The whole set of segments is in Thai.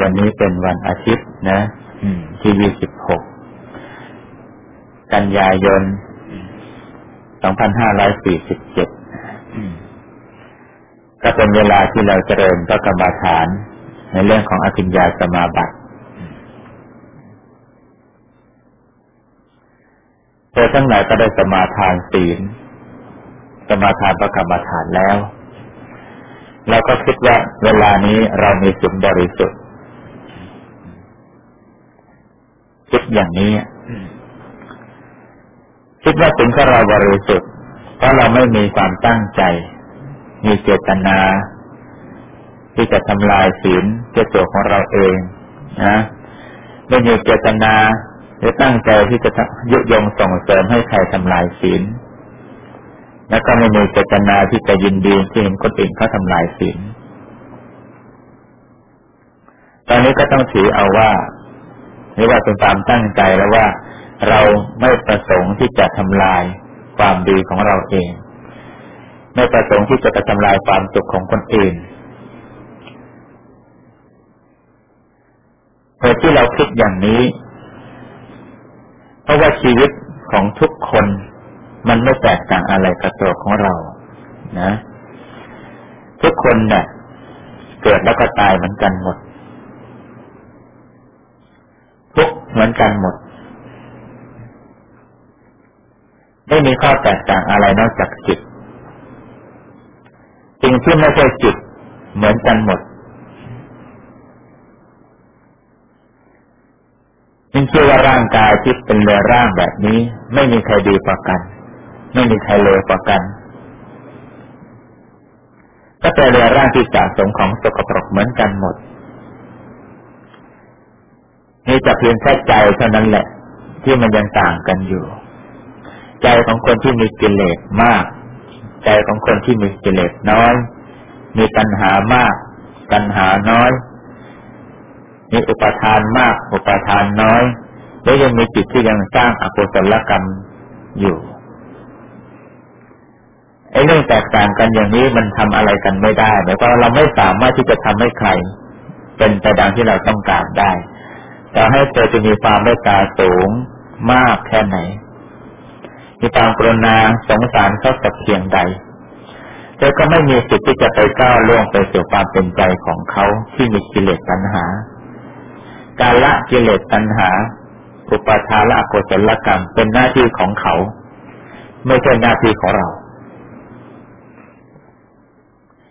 วันนี้เป็นวันอาทิตย์นะที่ยี่สิบหกกันยายนสองพันห้าร้อยสี่สิบเจ็ดก็เป็นเวลาที่เราเจริญพระกรรมฐาน ในเรื่องของอภิญญาสมาบัติเธอทั้งหลายก็ได้สมาทานศีล สมาทานพระกรรมฐานแล้วเราก็คิดว่าเวลานี้เรามีสุขบริสุทธิ์ คิดอย่างนี้คิดว่าสิ่งของเราบริสุทธิ์เพราะเราไม่มีความตั้งใจ มีเจตนา ที่จะทำลายศีลเจตตัวของเราเองนะไม่มีเจตนาหรือตั้งใจที่จะยุยงส่งเสริมให้ใครทำลายศีลแล้วก็ไม่มีเจตนาที่จะยินดีที่เห็นคนอื่นเขาทำลายศีลตอนนี้ก็ต้องถือเอาว่า หรือว่าเป็นความตั้งใจแล้วว่า เราไม่ประสงค์ที่จะทำลายความดีของเราเอง ไม่ประสงค์ที่จะไปทำลายความสุขของคนอื่นเหตุที่เราคิดอย่างนี้ เพราะว่าชีวิตของทุกคนมันไม่แตกต่างอะไรกับตัวของเรา นะ ทุกคนเนี่ยเกิดแล้วก็ตายเหมือนกันหมด ทุกเหมือนกันหมด ไม่มีข้อแตกต่างอะไรนอกจากจิตสิ่งที่ไม่ใช่จิตเหมือนกันหมดยิ่งเชื่อว่าร่างกายที่เป็นเรือร่างแบบนี้ ไม่มีใครดีกว่ากัน ไม่มีใครเลวกว่ากันก็เป็นเรือร่างที่สะสมของสกปรกเหมือนกันหมด นี่จะเพียงแค่ใจเท่านั้นแหละ ที่มันยังต่างกันอยู่ ใจของคนที่มีกิเลสมาก ใจของคนที่มีกิเลสน้อย มีตัณหามาก ตัณหาน้อย มีอุปทานมาก อุปทานน้อย และยังมีจิตที่ยังสร้างอกุศลกรรมอยู่ไอ้เรื่องแตกต่างกันอย่างนี้มันทำอะไรกันไม่ได้หมายความว่าเราไม่สามารถที่จะทำให้ใคร เป็นไปดังที่เราต้องการได้ แต่ให้เธอจะมีความเมตตาสูงมากแค่ไหน มีความกรุณาสงสารเขาสักเพียงใดเธอก็ไม่มีสิทธิ์ที่จะไปก้าวล่วงไปสู่ความเป็นใจของเขาที่มีกิเลสตัณหา การละกิเลสตัณหา อุปทานละอกุศลกรรมเป็นหน้าที่ของเขา ไม่ใช่หน้าที่ของเรา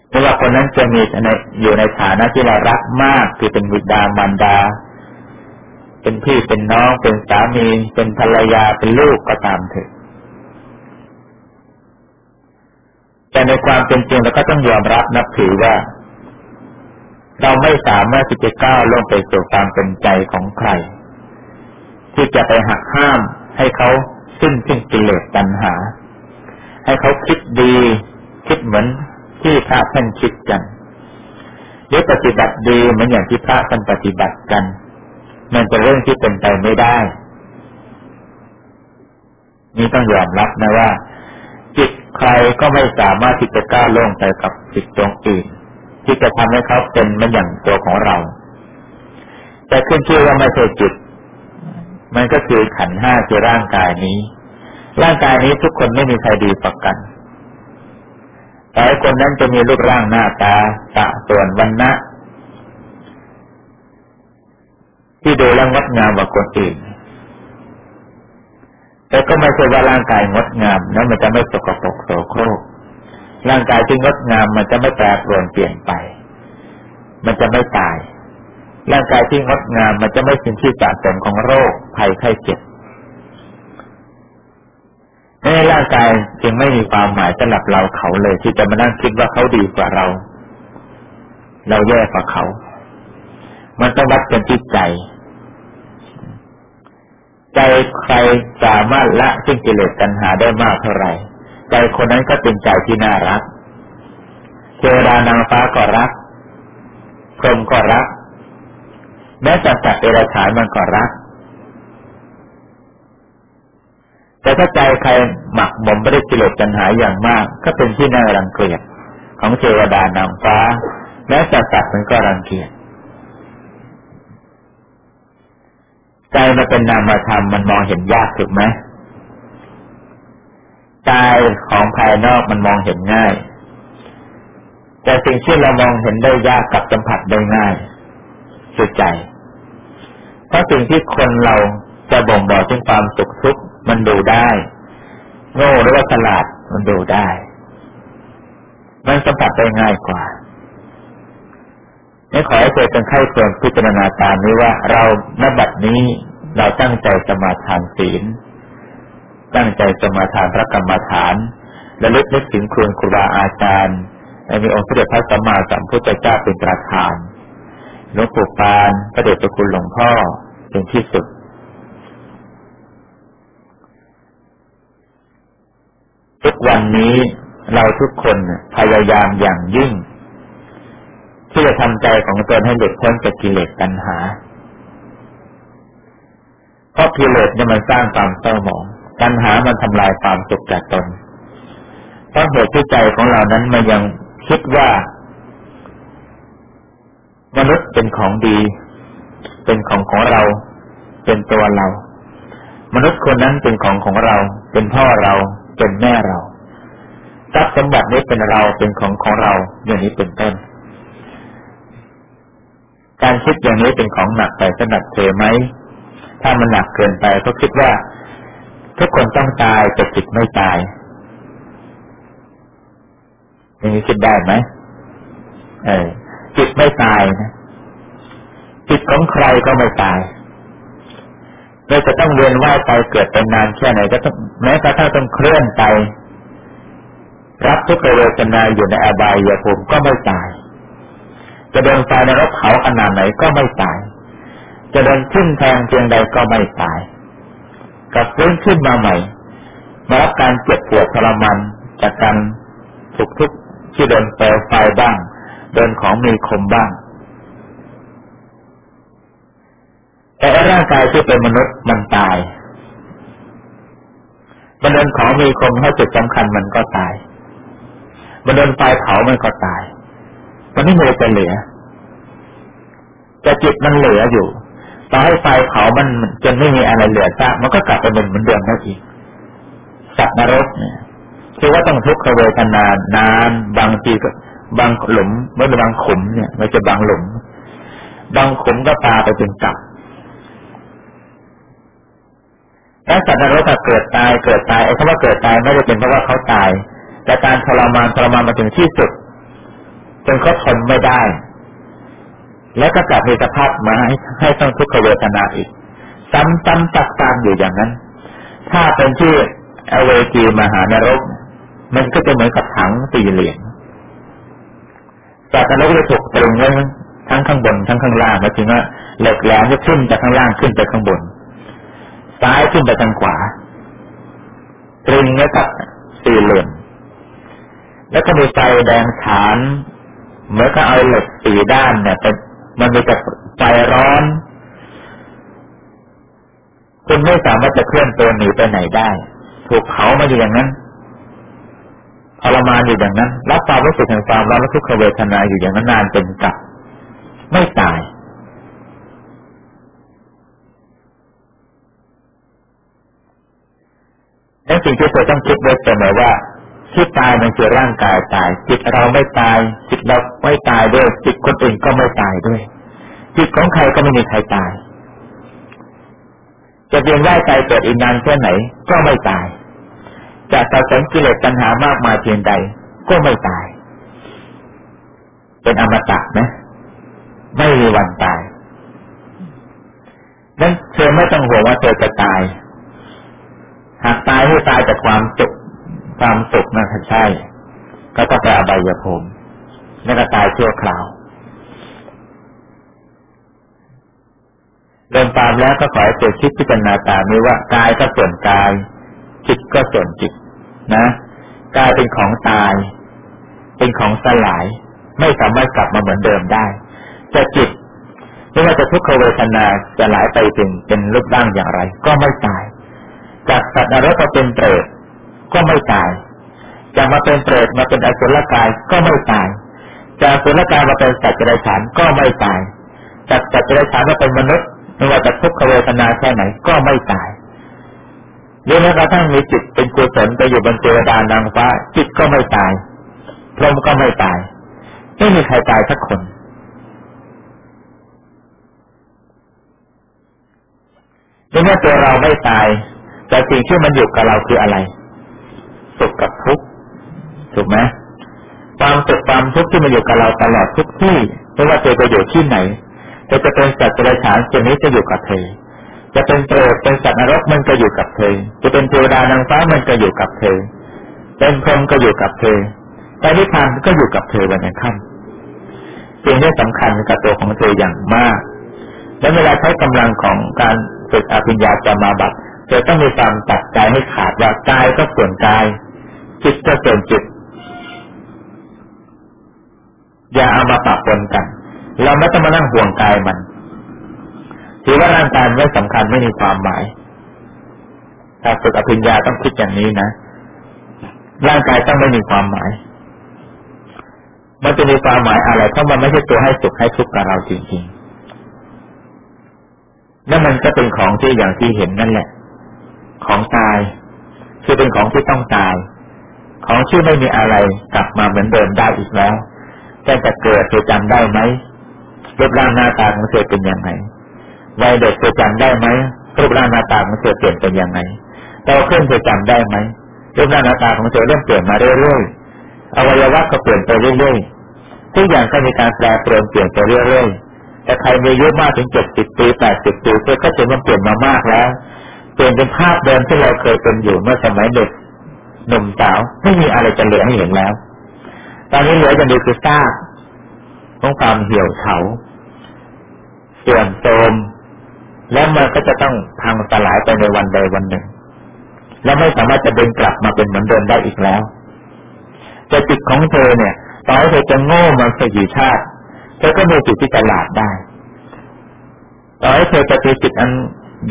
ไม่ว่าคนนั้นจะมีในอยู่ในฐานะที่เรารักมากคือเป็นบิดามารดา เป็นพี่เป็นน้องเป็นสามี เป็นภรรยาเป็นลูกก็ตามเถอะแต่ในความเป็นจริงเราก็ต้องยอมรับนับถือว่า เราไม่สามารถที่จะก้าวลงไปสู่ความเป็นใจของใคร ที่จะไปหักห้ามให้เขาสิ้นสิ้นกิเลสตัณหา ให้เขาคิดดี คิดเหมือนที่พระท่านคิดกันหรือปฏิบัติดีเหมือนอย่างที่พระท่านปฏิบัติกัน มันเป็นเรื่องที่เป็นไปไม่ได้ นี่ต้องยอมรับนะว่า จิตใครก็ไม่สามารถที่จะก้าวลงไปกับจิตตรงอื่นที่จะทำให้เขาเป็นเหมือนอย่างตัวของเรา แต่ขึ้นชื่อว่าไม่ใช่จิต มันก็คือขันห้าคือร่างกายนี้ ร่างกายนี้ทุกคนไม่มีใครดีกว่ากันแต่คนนั้นจะมีรูปร่างหน้าตาตะส่วนวันนะ ที่ดูแลงดงามกว่าคนอื่น แต่ก็ไม่ใช่ว่าร่างกายงดงามนั้นมันจะไม่สกปรกโสโครก ร่างกายที่งดงามมันจะไม่แปรปรวนเปลี่ยนไป มันจะไม่ตาย ร่างกายที่งดงามมันจะไม่เป็นที่สะสมของโรคภัยไข้เจ็บในร่างกายจึงไม่มีความหมายสำหรับเราเขาเลย ที่จะมานั่งคิดว่าเขาดีกว่าเรา เราแย่กว่าเขา มันต้องวัดกันที่ใจ ใจใครสามารถละซึ่งกิเลสตัณหาได้มากเท่าไหร่ ใจคนนั้นก็เป็นใจที่น่ารักเทวดานางฟ้าก็รักพรหมก็รักแม้สัตว์เดรัจฉานมันก็รัก แต่ถ้าใจใครหมักหมมไม่ได้กิเลสปัญหาอย่างมาก ก็เป็นที่น่ารังเกียจของเทวดานางฟ้าและสัตว์มันก็รังเกียจ ใจมันเป็นนามธรรมมันมองเห็นยากถูกไหมกายของภายนอกมันมองเห็นง่าย แต่สิ่งที่เรามองเห็นได้ยากกับสัมผัสได้ง่ายคือใจ เพราะสิ่งที่คนเราจะบ่งบอกถึงความสุขทุกข์มันดูได้ โง่หรือว่าฉลาดมันดูได้ มันสัมผัสได้ง่ายกว่า นี่ขอให้เกิดเป็นไข้ส่วนพิจารณาตามนี้ว่าเราณบัดนี้เราตั้งใจสมาทานศีล ตั้งใจสมาทานพระกรรมฐานและลึกนึกถึงคุณครูบาอาจารย์และมีองค์พระเดชพระสัมมาสัมพุทธเจ้าเป็นประธานหลวงปู่ปานพระเดชพระคุณหลวงพ่อเป็นที่สุด ทุกวันนี้เราทุกคนพยายามอย่างยิ่ง ที่จะทำใจของตนให้หลุดพ้นจากกิเลสตัณหา เพราะกิเลสเนี่ยมันสร้างความเศร้าหมองตัณหามันทำลายความสุขจากตนเพราะเหตุที่ใจของเรานั้นมันยังคิดว่ามนุษย์เป็นของดี เป็นของของเรา เป็นตัวเรา มนุษย์คนนั้นเป็นของของเรา เป็นพ่อเรา เป็นแม่เราทรัพย์สมบัตินี้เป็นเราเป็นของของเราอย่างนี้เป็นต้น การคิดอย่างนี้เป็นของหนักไปสนับเธอไหม ถ้ามันหนักเกินไปก็คิดว่า ทุกคนต้องตายแต่จิตไม่ตายอย่างนี้คิดได้ไหมเออจิตไม่ตายนะจิตของใครก็ไม่ตายเราจะต้องเรียนว่ายไปเกิดเป็นนานแค่ไหนก็ต้องแม้กระทั่งต้องเคลื่อนไป รับทุกเวทนาอยู่ในอบายภูมิก็ไม่ตาย จะโดนไฟในรถเผาขนาดไหนก็ไม่ตาย จะโดนขึ้นแทงเพียงใดก็ไม่ตายกับฟื้นขึ้นมาใหม่มารับการเจ็บปวดทรมานจากการถูกทุกที่โดนเปลวไฟบ้างโดนของมีคมบ้าง แต่ร่างกายที่เป็นมนุษย์มันตายมันโดนของมีคมให้จุดสำคัญมันก็ตายมันโดนไฟเผามันก็ตาย มันไม่มีอะไรจะเหลือแต่จิตมันเหลืออยู่ต่อให้ไฟเผามันจนไม่มีอะไรเหลือซากมันก็กลับไปเป็นเหมือนเดิมนั่นเองสัตว์นรกเนี่ยคือว่าต้องทุกขเวทนานาน บางทีก็บางหลุมเมื่อบางขุมเนี่ย มันจะบางหลุม บางขุมก็ปาไปจนกลับแล้วสัตว์นรกเกิดตายเกิดตายไอ้คำว่าเกิดตายไม่ได้เป็นเพราะว่าเขาตาย แต่การทรมานทรมานมาถึงที่สุด จนเขาทนไม่ได้ แล้วก็กลับมีสภาพมาให้ให้ต้องทุกขเวทนาอีก ซ้ำๆซักๆอยู่อย่างนั้น ถ้าเป็นที่อเวจีมหานรก มันก็จะเหมือนกับถังสี่เหลี่ยมจากนรกจะถูกตรึงไว้ทั้งข้างบนทั้งข้างล่างหมายถึงว่าเหล็กแหลมจะขึ้นจากข้างล่างขึ้นไปข้างบน ซ้ายขึ้นไปทางขวา ตรึงไว้กับสี่เหลี่ยมแล้วก็มีไฟแดงฉาน เมื่อก็เอาเหล็กสี่ด้านเนี่ยเป็นมันมีแต่ไฟร้อน คุณไม่สามารถจะเคลื่อนตัวหนีไปไหนได้ ถูกเผามาอยู่อย่างนั้นทรมานอยู่อย่างนั้นรับความรู้สึกแห่งความร้อนและทุกขเวทนาอยู่อย่างนั้นนานเป็นกับไม่ตายนั่นสิ่งที่เราต้องคิดไว้เสมอว่า ที่ตายมันคือร่างกายตาย จิตเราไม่ตาย จิตเราไม่ตายด้วย จิตคนอื่นก็ไม่ตายด้วย จิตของใครก็ไม่มีใครตาย จะเวียนว่ายใจเกิดอีกนานแค่ไหน ก็ไม่ตาย จะสะสมกิเลสตัณหามากมายเพียงใด ก็ไม่ตาย เป็นอมตะนะไม่มีวันตายนั้นเธอไม่ต้องห่วงว่าเธอจะตาย หากตายให้ตายจากความสุข ความสุขนั่นใช่ ก็ต้องไปอบายภูมิแล้วก็ตายชั่วคราวเดินตามแล้วก็ขอให้เกิดคิดพิจารณาตามนี้ว่ากายก็ส่วนกาย จิตก็ส่วนจิต นะกายเป็นของตาย เป็นของสลาย ไม่สามารถกลับมาเหมือนเดิมได้จะจิตไม่ว่าจะทุกขเวทนาจะหลายไปเป็นเป็นรูปร่างอย่างไร ก็ไม่ตาย จากสัตว์นรกก็เป็นเปรต ก็ไม่ตายจะมาเป็นเปรตมาเป็นอสุรกายก็ไม่ตายจากอสุรกายมาเป็นสัตว์เดรัจฉานก็ไม่ตายจากสัตว์เดรัจฉานมาเป็นมนุษย์ไม่ว่าจะทุกขเวทนาแค่ไหนก็ไม่ตายหรือแม้กระทั่งมีจิตเป็นกุศลไปอยู่บนเทวดานางฟ้า จิตก็ไม่ตายพรหมก็ไม่ตาย ไม่มีใครตายสักคนในเมื่อตัวเราไม่ตาย แต่สิ่งที่มันอยู่กับเราคืออะไร สุขกับทุกข์ถูกไหมความสุขความทุกข์ที่มันอยู่กับเราตลอดทุกที่ไม่ว่าเธอจะอยู่ที่ไหนเธอจะเป็นสัตว์ประฉานตัวนี้จะอยู่กับเธอ จะเป็นเปรตเป็นสัตว์นรกมันก็อยู่กับเธอ จะเป็นเทวดานางฟ้ามันก็อยู่กับเธอ เป็นพรหมก็อยู่กับเธอแต่นิพพานก็อยู่กับเธอวันยังค่ำสิ่งที่สำคัญกับตัวของเธออย่างมาก และเวลาใช้กำลังของการฝึกอภิญญาจะมาบัตเธอต้องมีความตัดใจให้ขาดว่ากายก็ส่วนกาย จิตก็ส่วนจิต อย่าเอามาปะปนกัน เราไม่ต้องมานั่งห่วงกายมันถือว่าร่างกายไม่สำคัญไม่มีความหมายถ้าฝึกอภิญญาต้องคิดอย่างนี้นะร่างกายต้องไม่มีความหมาย มันจะมีความหมายอะไรเพราะมันไม่ใช่ตัวให้สุขให้ทุกข์กับเราจริงๆนั่นมันก็เป็นของที่อย่างที่เห็นนั่นแหละ ของตาย คือเป็นของที่ต้องตาย ของที่ไม่มีอะไรกลับมาเหมือนเดิมได้อีกแล้วแต่จะเกิดเธอจำได้ไหมรูปร่างหน้าตาของเธอเป็นยังไงวัยเด็กเธอจำได้ไหมรูปร่างหน้าตาของเธอเปลี่ยนเป็นยังไงโตขึ้นเธอจำได้ไหมรูปร่างหน้าตาของเธอเริ่มเปลี่ยนมาเรื่อยๆอวัยวะก็เปลี่ยนไปเรื่อยๆทุกอย่างก็มีการแปรเปลี่ยนเปลี่ยนไปเรื่อยๆแต่ใครมีอายุมากถึงเจ็ดสิบปีแปดสิบปีเธอก็จะมันเปลี่ยนมามากแล้วเปลี่ยนเป็นภาพเดิมที่เราเคยเป็นอยู่เมื่อสมัยเด็ก หนุ่มสาวไม่มีอะไรจะเหลือให้เห็นแล้ว ตอนนี้เหลืออย่างเดียวคือซากของความเหี่ยวเฉาเสื่อมโทรมแล้วมันก็จะต้องพังสลายไปในวันใดวันหนึ่ง แล้วไม่สามารถจะเดินกลับมาเป็นเหมือนเดิมได้อีกแล้วแต่จิตของเธอเนี่ยต่อให้เธอจะโง่มาสักกี่ชาติเธอก็มีจิตที่ฉลาดได้ต่อให้เธอจะมีจิตอัน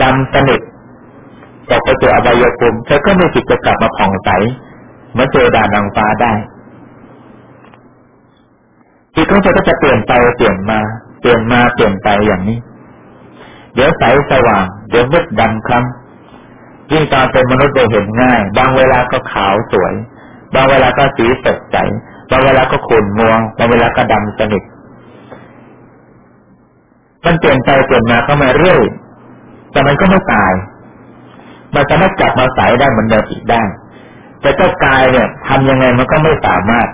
ดำสนิท ตกไปเจออบายภูมิเธอก็ไมีจิตจะกลับมาผ่องใสเมื่อเจอดานางฟ้าได้จิตของเธอก็จะเปลี่ยนไปเปลี่ยนมา เปลี่ยนมาเปลี่ยนไปอย่างนี้ เดี๋ยวใสสว่างเดี๋ยวมืดดำคล้ำยิ่งตอนเป็นมนุษย์เราเห็นง่าย บางเวลาก็ขาวสวย บางเวลาก็สีสดใสบางเวลาก็ขุ่นมัวบางเวลาก็ดำสนิทมันเปลี่ยนไปเปลี่ยนมาก็มาเรื่อยแต่มันก็ไม่ตาย มันจะไม่กลับมาใสได้เหมือนเดิมอีกได้ แต่เจ้ากายเนี่ยทำยังไงมันก็ไม่สามารถ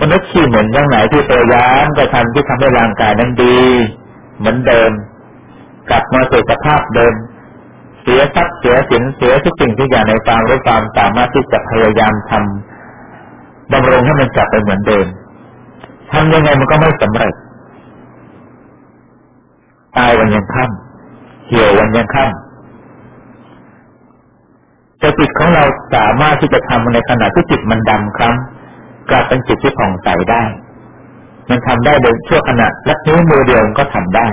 มนุษย์ขี้เหม็นยังไหนที่พยายามจะทำที่ทำให้ร่างกายนั้นดี เหมือนเดิม กลับมาสู่สภาพเดิม เสียทรัพย์เสียสินเสียทุกสิ่งทุกอย่างในความรู้ความสามารถที่จะพยายามทำบำรงให้มันกลับไปเหมือนเดิมทำยังไงมันก็ไม่สำเร็จตายวันยังค่ำเหี่ยววันยังค่ำ แต่จิตของเราสามารถที่จะทำในขณะที่จิตมันดำคล้ำกลับเป็นจิตที่ผ่องใสได้ มันทำได้โดยชั่วขณะและนิ้วมือเดียวก็ทำได้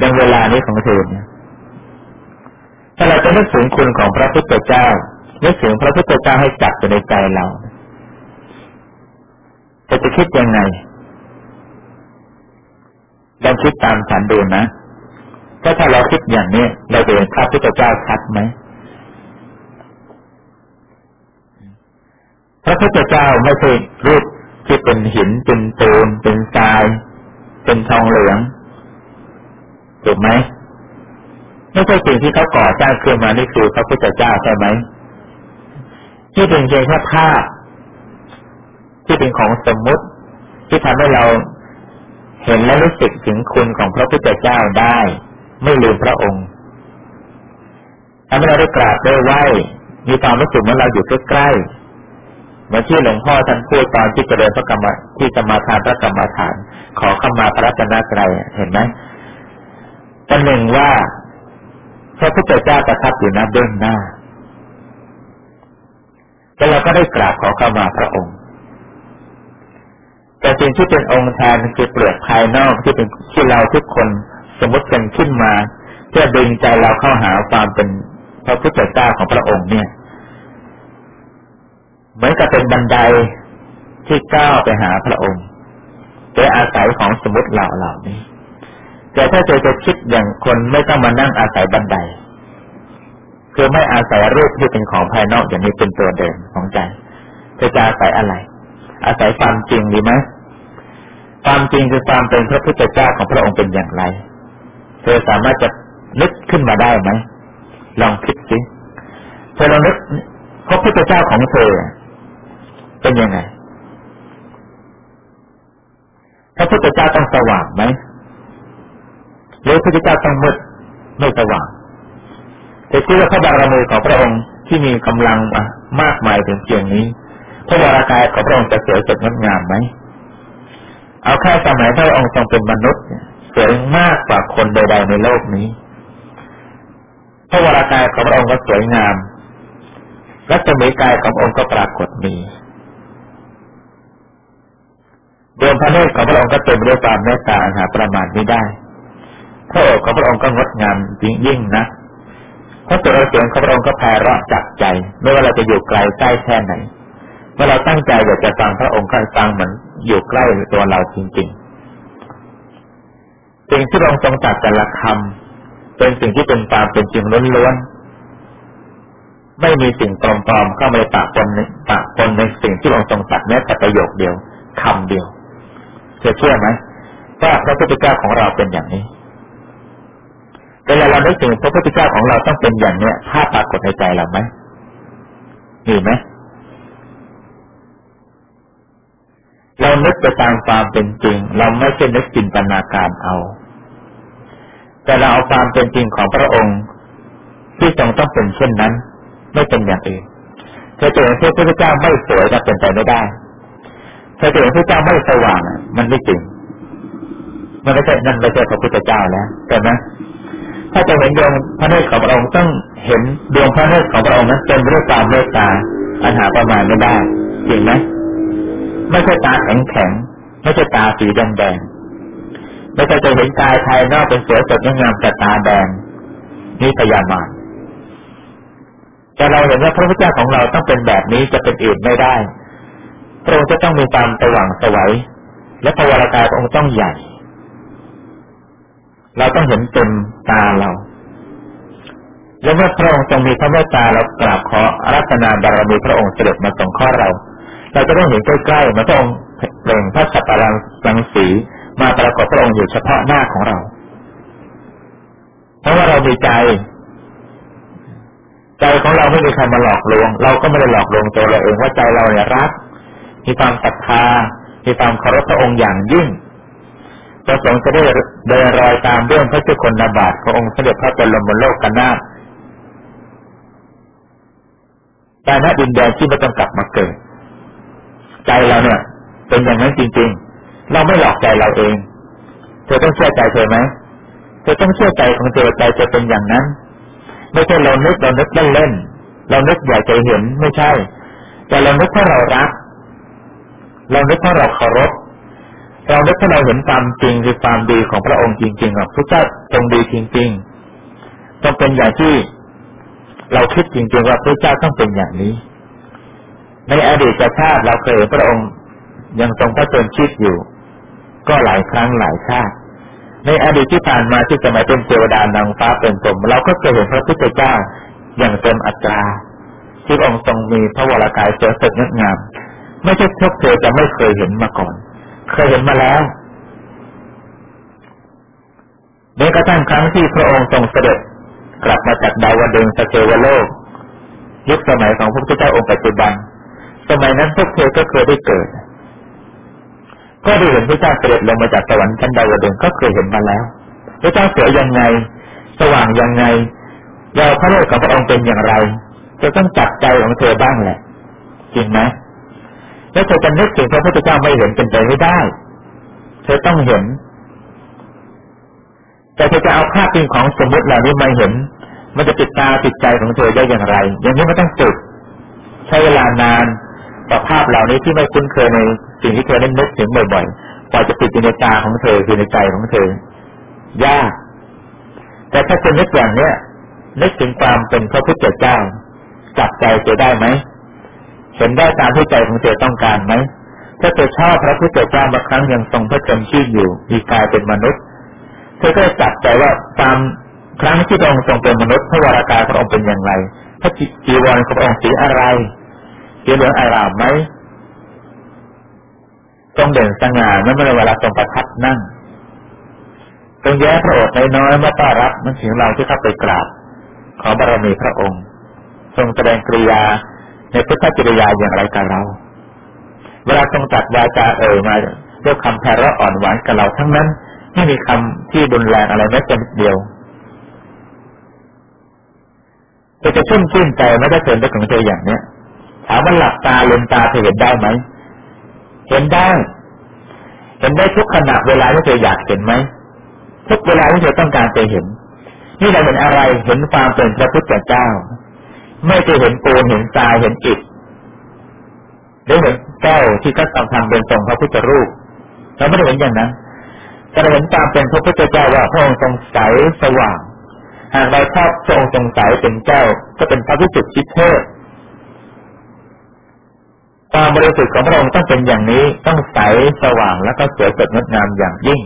ดังเวลานี้ของเธอเนี่ยถ้าเราจะนึกถึงคุณของพระพุทธเจ้านึกถึงพระพุทธเจ้าให้จับอยู่ในใจเราจะจะคิดยังไงลองคิดตามฉันดูนะถ้าถ้าเราคิดอย่างนี้เราจะเห็นพระพุทธเจ้าชัดไหม พระพุทธเจ้าไม่ใช่รูปที่เป็นหินเป็นปูนเป็นทราย เป็นทองเหลืองถูกไหมไม่ใช่สิ่งที่เขาก่อสร้างขึ้นมานี่คือพระพุทธเจ้าใช่ไหมที่เป็นเพียงแค่ภาพที่เป็นของสมมุติ ที่ทำให้เราเห็นและรู้สึกถึงคุณของพระพุทธเจ้าได้ ไม่ลืมพระองค์ทำให้เราได้กราบได้ไหวมีความรู้สึกเหมือนเราอยู่ใกล้ มือที่หลวงพ่อท่านพูดตอนที่เจริญพระกรรมที่สมาทานพระกรรมฐาน ขอเข้ามาพระรัตนตรัยเห็นไหมตันหนึ่งว่าพระพุทธเจ้าประทับอยู่หน้าเบื้องหน้าแต่เราก็ได้กราบขอเข้ามาพระองค์ แต่สิ่งที่เป็นองค์แทนคือเปลือกภายนอกที่เป็นที่เราทุกคนสมมติกันขึ้นมา เพื่อดึงใจเราเข้าหาความเป็นพระพุทธเจ้าของพระองค์เนี่ย เหมือนกับเป็นบันไดที่ก้าวไปหาพระองค์โดยอาศัยของสมุติเหล่าเหล่านี้ แต่ถ้าเธอจะคิดอย่างคนไม่ต้องมานั่งอาศัยบันไดคือไม่อาศัยรูปที่เป็นของภายนอกอย่างนี้เป็นตัวเดินของใจเธอจะอาศัยอะไร อาศัยความจริงดีไหมความจริงคือความเป็นพระพุทธเจ้าของพระองค์เป็นอย่างไร เธอสามารถจะนึกขึ้นมาได้ไหมลองคิดสิเธอลองนึกพระพุทธเจ้าของเธอ เป็นยังไงพระพุทธเจ้าต้องสว่างไหมหรือพระพุทธเจ้าต้องมืดไม่สว่างแต่คิดว่าพระบารมีของพระองค์ที่มีกำลังมากมายถึงเพียงนี้พระวรากายของพระองค์จะสวยสดงดงามไหมเอาแค่สมัยพระองค์ทรงเป็นมนุษย์สวยมากกว่าคนใดๆในโลกนี้พระวรากายของพระองค์ก็สวยงามรัศมีกายขององค์ก็ปรากฏมี ดวงพระเนตรของพระองค์ก็เต็มด้วยความเมตตาหาประมาณไม่ได้พระโอษฐ์ของพระองค์ก็งดงามจริงยิ่งนะพระสุรเสียงของพระองค์ก็แผ่รอดจับใจ ไม่ว่าเราจะอยู่ไกลใกล้แค่ไหนเมื่อเราตั้งใจอยากจะฟังพระองค์ก็ฟังเหมือนอยู่ใกล้ตัวเราจริงๆสิ่งที่พระองค์ทรงตัดแต่ละคำเป็นสิ่งที่เป็นตามเป็นจริงล้วนๆไม่มีสิ่งปลอมๆเข้ามาปะปนในปะปนในสิ่งที่พระองค์ทรงตัดแม้แต่ประโยคเดียวคำเดียว เชื่อเชื่อไหมว่าพระพุทธเจ้าของเราเป็นอย่างนี้เวลาเราได้ถึงพระพุทธเจ้าของเราต้องเป็นอย่างเนี้ยภาพปรากฏในใจเราไหมมีไหมเรานึกไปตามความเป็นจริง เราไม่ใช่นึกจินตนาการเอา แต่เราเอาความเป็นจริงของพระองค์ ที่ทรงต้องเป็นเช่นนั้น ไม่เป็นอย่างอื่นเธอจะเห็นพระพุทธเจ้าไม่สวยก็เป็นไปไม่ได้ เธอจะเห็นพระเจ้าไม่สว่างมันไม่จริง มันไม่ใช่นั่นไม่ใช่พระพุทธเจ้าแล้วใช่ไหมถ้าจะเห็นดวงพระเนตรของพระองค์ต้องเห็นดวงพระเนตรของพระองค์นั้นเต็มด้วยความเมตตาอันหาประมาณไม่ได้จริงไหมไม่ใช่ตาแข็งแข็งไม่ใช่ตาสีแดงแดงไม่ใช่จะเห็นกายภายนอกเป็นสวยสดงามแต่ตาแดงนี่พยามารแต่เราเห็นว่าพระพุทธเจ้าของเราต้องเป็นแบบนี้จะเป็นอื่นไม่ได้ พระองค์จะต้องมีความสว่างสวัยและพระวรากายพระองค์ต้องใหญ่ เราต้องเห็นเต็มตาเรา แล้วเมื่อพระองค์ทรงมีพระเมตตาเรากราบขอรัตนาบารมีพระองค์เสด็จมาสงเคราะห์เรา เราจะต้องเห็นใกล้ๆมาพระองค์เปล่งพระสัปรังสังสีมาปรากฏพระองค์อยู่เฉพาะหน้าของเรา เพราะว่าเรามีใจ ใจของเราไม่มีใครมาหลอกลวง เราก็ไม่ได้หลอกลวงตัวเราเองว่าใจเราเนี่ยรัก มีความศรัทธา มีความเคารพพระองค์อย่างยิ่งประสงค์จะได้เดินรอยตามเรื่องพระเจ้าคนนาบาทขององค์เสด็จพระเจ้าลมบนโลกกันนาแต่ณดินแดนที่ไม่ต้องกลับมาเกิด ใจเราเนี่ย เป็นอย่างนั้นจริง ๆ เราไม่หลอกใจเราเอง เธอต้องเชื่อใจเธอไหมเธอต้องเชื่อใจของเธอใจจะเป็นอย่างนั้น ไม่ใช่เรานึกเรานึกเล่นๆเรานึกอยากจะเห็นไม่ใช่ แต่เรานึกเพราะเรารัก เรานึกเพราะเราเคารพเราได้ถ้าเราเห็นความจริงคือความดีของพระองค์จริงๆว่าพระเจ้าทรงดีจริงๆต้องเป็นอย่างที่เราคิดจริงๆว่าพระเจ้าต้องเป็นอย่างนี้ ในอดีตชาติเราเคยพระองค์ยังทรงพระชนชีพอยู่ ก็หลายครั้งหลายชาติ ในอดีตที่ผ่านมาที่สมัยเป็นเทวดานางฟ้าเป็นสมเราก็เคยเห็นพระพุทธเจ้าอย่างเต็มอัตราที่องค์ทรงมีพระวรากายเสดสดงดงาม ไม่ใช่ทุกเธอจะไม่เคยเห็นมาก่อน เคยเห็นมาแล้วแม้กระทั่งครั้งที่พระองค์ทรงเสด็จกลับมาจากดาวดึงสเกวโลก ยุคสมัยของพระพุทธเจ้าองค์ปัจจุบัน สมัยนั้นพวกเธอก็เคยได้เกิด ก็ได้เห็นพระเจ้าเสด็จลงมาจากสวรรค์ชั้นดาวดึงก็เคยเห็นมาแล้ว พระเจ้าสวยยังไง สว่างยังไงยาวพระโลกของพระองค์เป็นอย่างไรจะต้องจับใจของเธอบ้างแหละ จริงไหม แล้วเธอจะนึกถึงพระพุทธเจ้าไม่เห็นเป็นไปไม่ได้ เธอต้องเห็น แต่เธอจะเอาภาพจริงของสมมติเหล่านี้มาเห็น มันจะติดตาติดใจของเธอได้อย่างไร อย่างนี้มันต้องฝึกใช้เวลานานต่อภาพเหล่านี้ที่ไม่คุ้นเคยในสิ่งที่เธอได้นึกถึงบ่อยๆกว่าจะติดอยู่ในตาของเธอคือในใจของเธอยากแต่ถ้าคุณนึกอย่างเนี้ยนึกถึงความเป็นพระพุทธเจ้าจับใจเธอได้ไหม เห็นได้ตามที่ใจของเธอต้องการไหมถ้าเธอชอบพระพุทธเจ้าบางครั้งยังทรงพระชนชีพอยู่ มีกายเป็นมนุษย์ เธอก็จับใจว่าตามครั้งที่พระองค์ทรงเป็นมนุษย์พระวรากายพระองค์เป็นอย่างไร พระจีวรของพระองค์สีอะไรสีเหลืองอารามไหมทรงเด่นสง่าเมื่อเวลาทรงประทับนั่งทรงแย้พระโอษฐ์น้อยๆเมื่อต้อนรับมันถึงเราที่เข้าไปกราบ ขอบารมีพระองค์ ทรงแสดงกริยา ในพุทธจริยาอย่างไรกับเรา เวลาทรงตัดวาจาเอ่ยมาด้วยคำแพเราะอ่อนหวานกับเราทั้งนั้นไม่มีคำที่รุนแรงอะไรแม้แต่นิดเดียวจะจะชุ่มชื่นใจไม่ได้เกินไปของเธออย่างเนี้ยถามว่าหลับตาลืมตาเธอเห็นได้ไหมเห็นได้ เห็นได้ทุกขณะเวลาที่เธออยากเห็นไหมทุกเวลาที่เธอต้องการจะเห็น นี่เราเห็นอะไรเห็นความเป็นพระพุทธเจ้า ไม่จะเห็นปูนเห็นทรายเห็นอิฐหรือเห็นแก้วที่เขาทำทำเป็นทรงพระพุทธรูปเราไม่ได้เห็นอย่างนั้นแต่เราเห็นตามเป็นพระพุทธเจ้าว่าพระองค์ทรงใสสว่าง หากเราชอบทรงทรงใสเป็นเจ้าก็เป็นพระวิสุทธิเทพความบริสุทธิ์ของพระองค์ต้องเป็นอย่างนี้ต้องใสสว่างแล้วก็สวยสดงดงามอย่างยิ่ง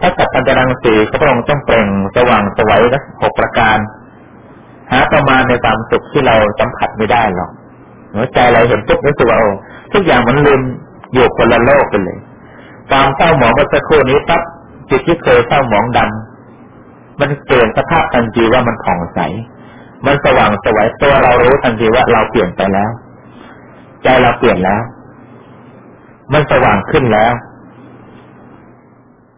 ถ้าสัพพัญจรังสีพระองค์ต้องเปล่งสว่างสวัยและหกประการ หาประมาณในความสุขที่เราสัมผัสไม่ได้หรอกหัวใจเราเห็นปุ๊บรู้สึกว่าโอ้ทุกอย่างมันลืมอยู่คนละโลกไปเลย ความเศร้าหมองเมื่อสักครู่นี้ปั๊บจิตที่เคยเศร้าหมองดำมันเปลี่ยนสภาพทันทีว่ามันผ่องใส มันสว่างสวยตัวเรารู้ทันทีว่าเราเปลี่ยนไปแล้ว ใจเราเปลี่ยนแล้ว มันสว่างขึ้นแล้ว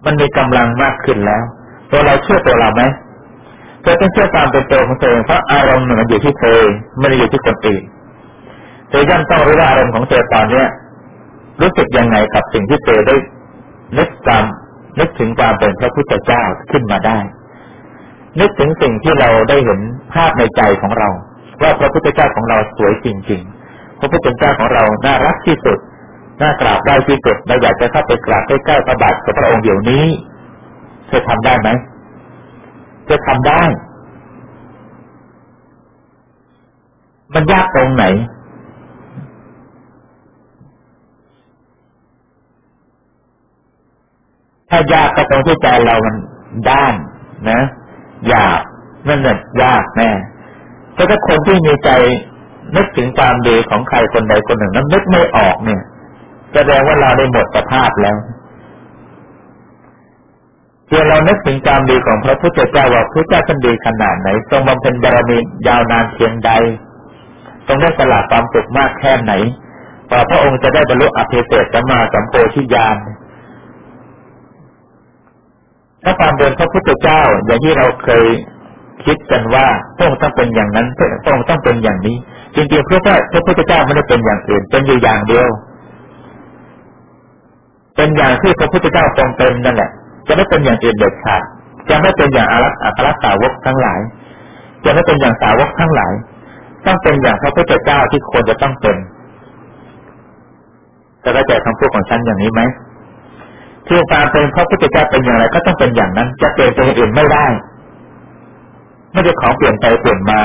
มันมีกำลังมากขึ้นแล้ว ตัวเราเชื่อตัวเราไหม เธอต้องเชื่อตามเป็นตัวของเธอเพราะอารมณ์มันอยู่ที่เธอไม่ได้อยู่ที่คนอื่นเธอย่อมต้องรู้ว่าอารมณ์ของเธอตอนเนี้ยรู้สึกยังไงกับสิ่งที่เธอได้นึกจำนึกถึงความเป็นพระพุทธเจ้าขึ้นมาได้ นึกถึงสิ่งที่เราได้เห็นภาพในใจของเรา ว่าพระพุทธเจ้าของเราสวยจริง ๆ พระพุทธเจ้าของเราน่ารักที่สุดน่ากราบได้ที่สุดเราอยากจะเข้าไปกราบใกล้ๆพระบาทของพระองค์เดี๋ยวนี้เธอทำได้ไหม จะทำได้ มันยากตรงไหน ถ้ายากก็ตรงที่ใจเรามันด้านนะยากนั่นแหละยากแน่แต่ถ้าคนที่มีใจนึกถึงความดีของใครคนใดคนหนึ่ง นั้นนึกไม่ออกเนี่ยแสดงว่าเราได้หมดสภาพแล้ว เพียงเรานึกถึงความดีของพระพุทธเจ้าว่าพระเจ้าท่านดีขนาดไหน ทรงบำเพ็ญบารมียาวนานเพียงใด ทรงได้สละความสุขมากแค่ไหนกว่าพระองค์จะได้บรรลุอภิเศษสัมมาสัมโพธิญาณถ้าความเป็นพระพุทธเจ้า อย่างที่เราเคยคิดกันว่าพระองค์ต้องเป็นอย่างนั้นพระองค์ต้องเป็นอย่างนี้ จริงๆพระพระพุทธเจ้าไม่ได้เป็นอย่างอื่นเป็นอยู่อย่างเดียว เป็นอย่างที่พระพุทธเจ้าทรงเป็นนั่นแหละ จะไม่เป็นอย่างอื่นเด็ดขาดจะไม่เป็นอย่างอารักอัครสาวกทั้งหลาย จะไม่เป็นอย่างสาวกทั้งหลาย ต้องเป็นอย่างพระพุทธเจ้าที่ควรจะต้องเป็นจะเข้าใจคำพูดของฉันอย่างนี้ไหมที่การเป็นพระพุทธเจ้าเป็นอย่างไร ก็ต้องเป็นอย่างนั้น จะเปลี่ยนไปอื่นไม่ได้ ไม่ได้ของเปลี่ยนไปเปลี่ยนมา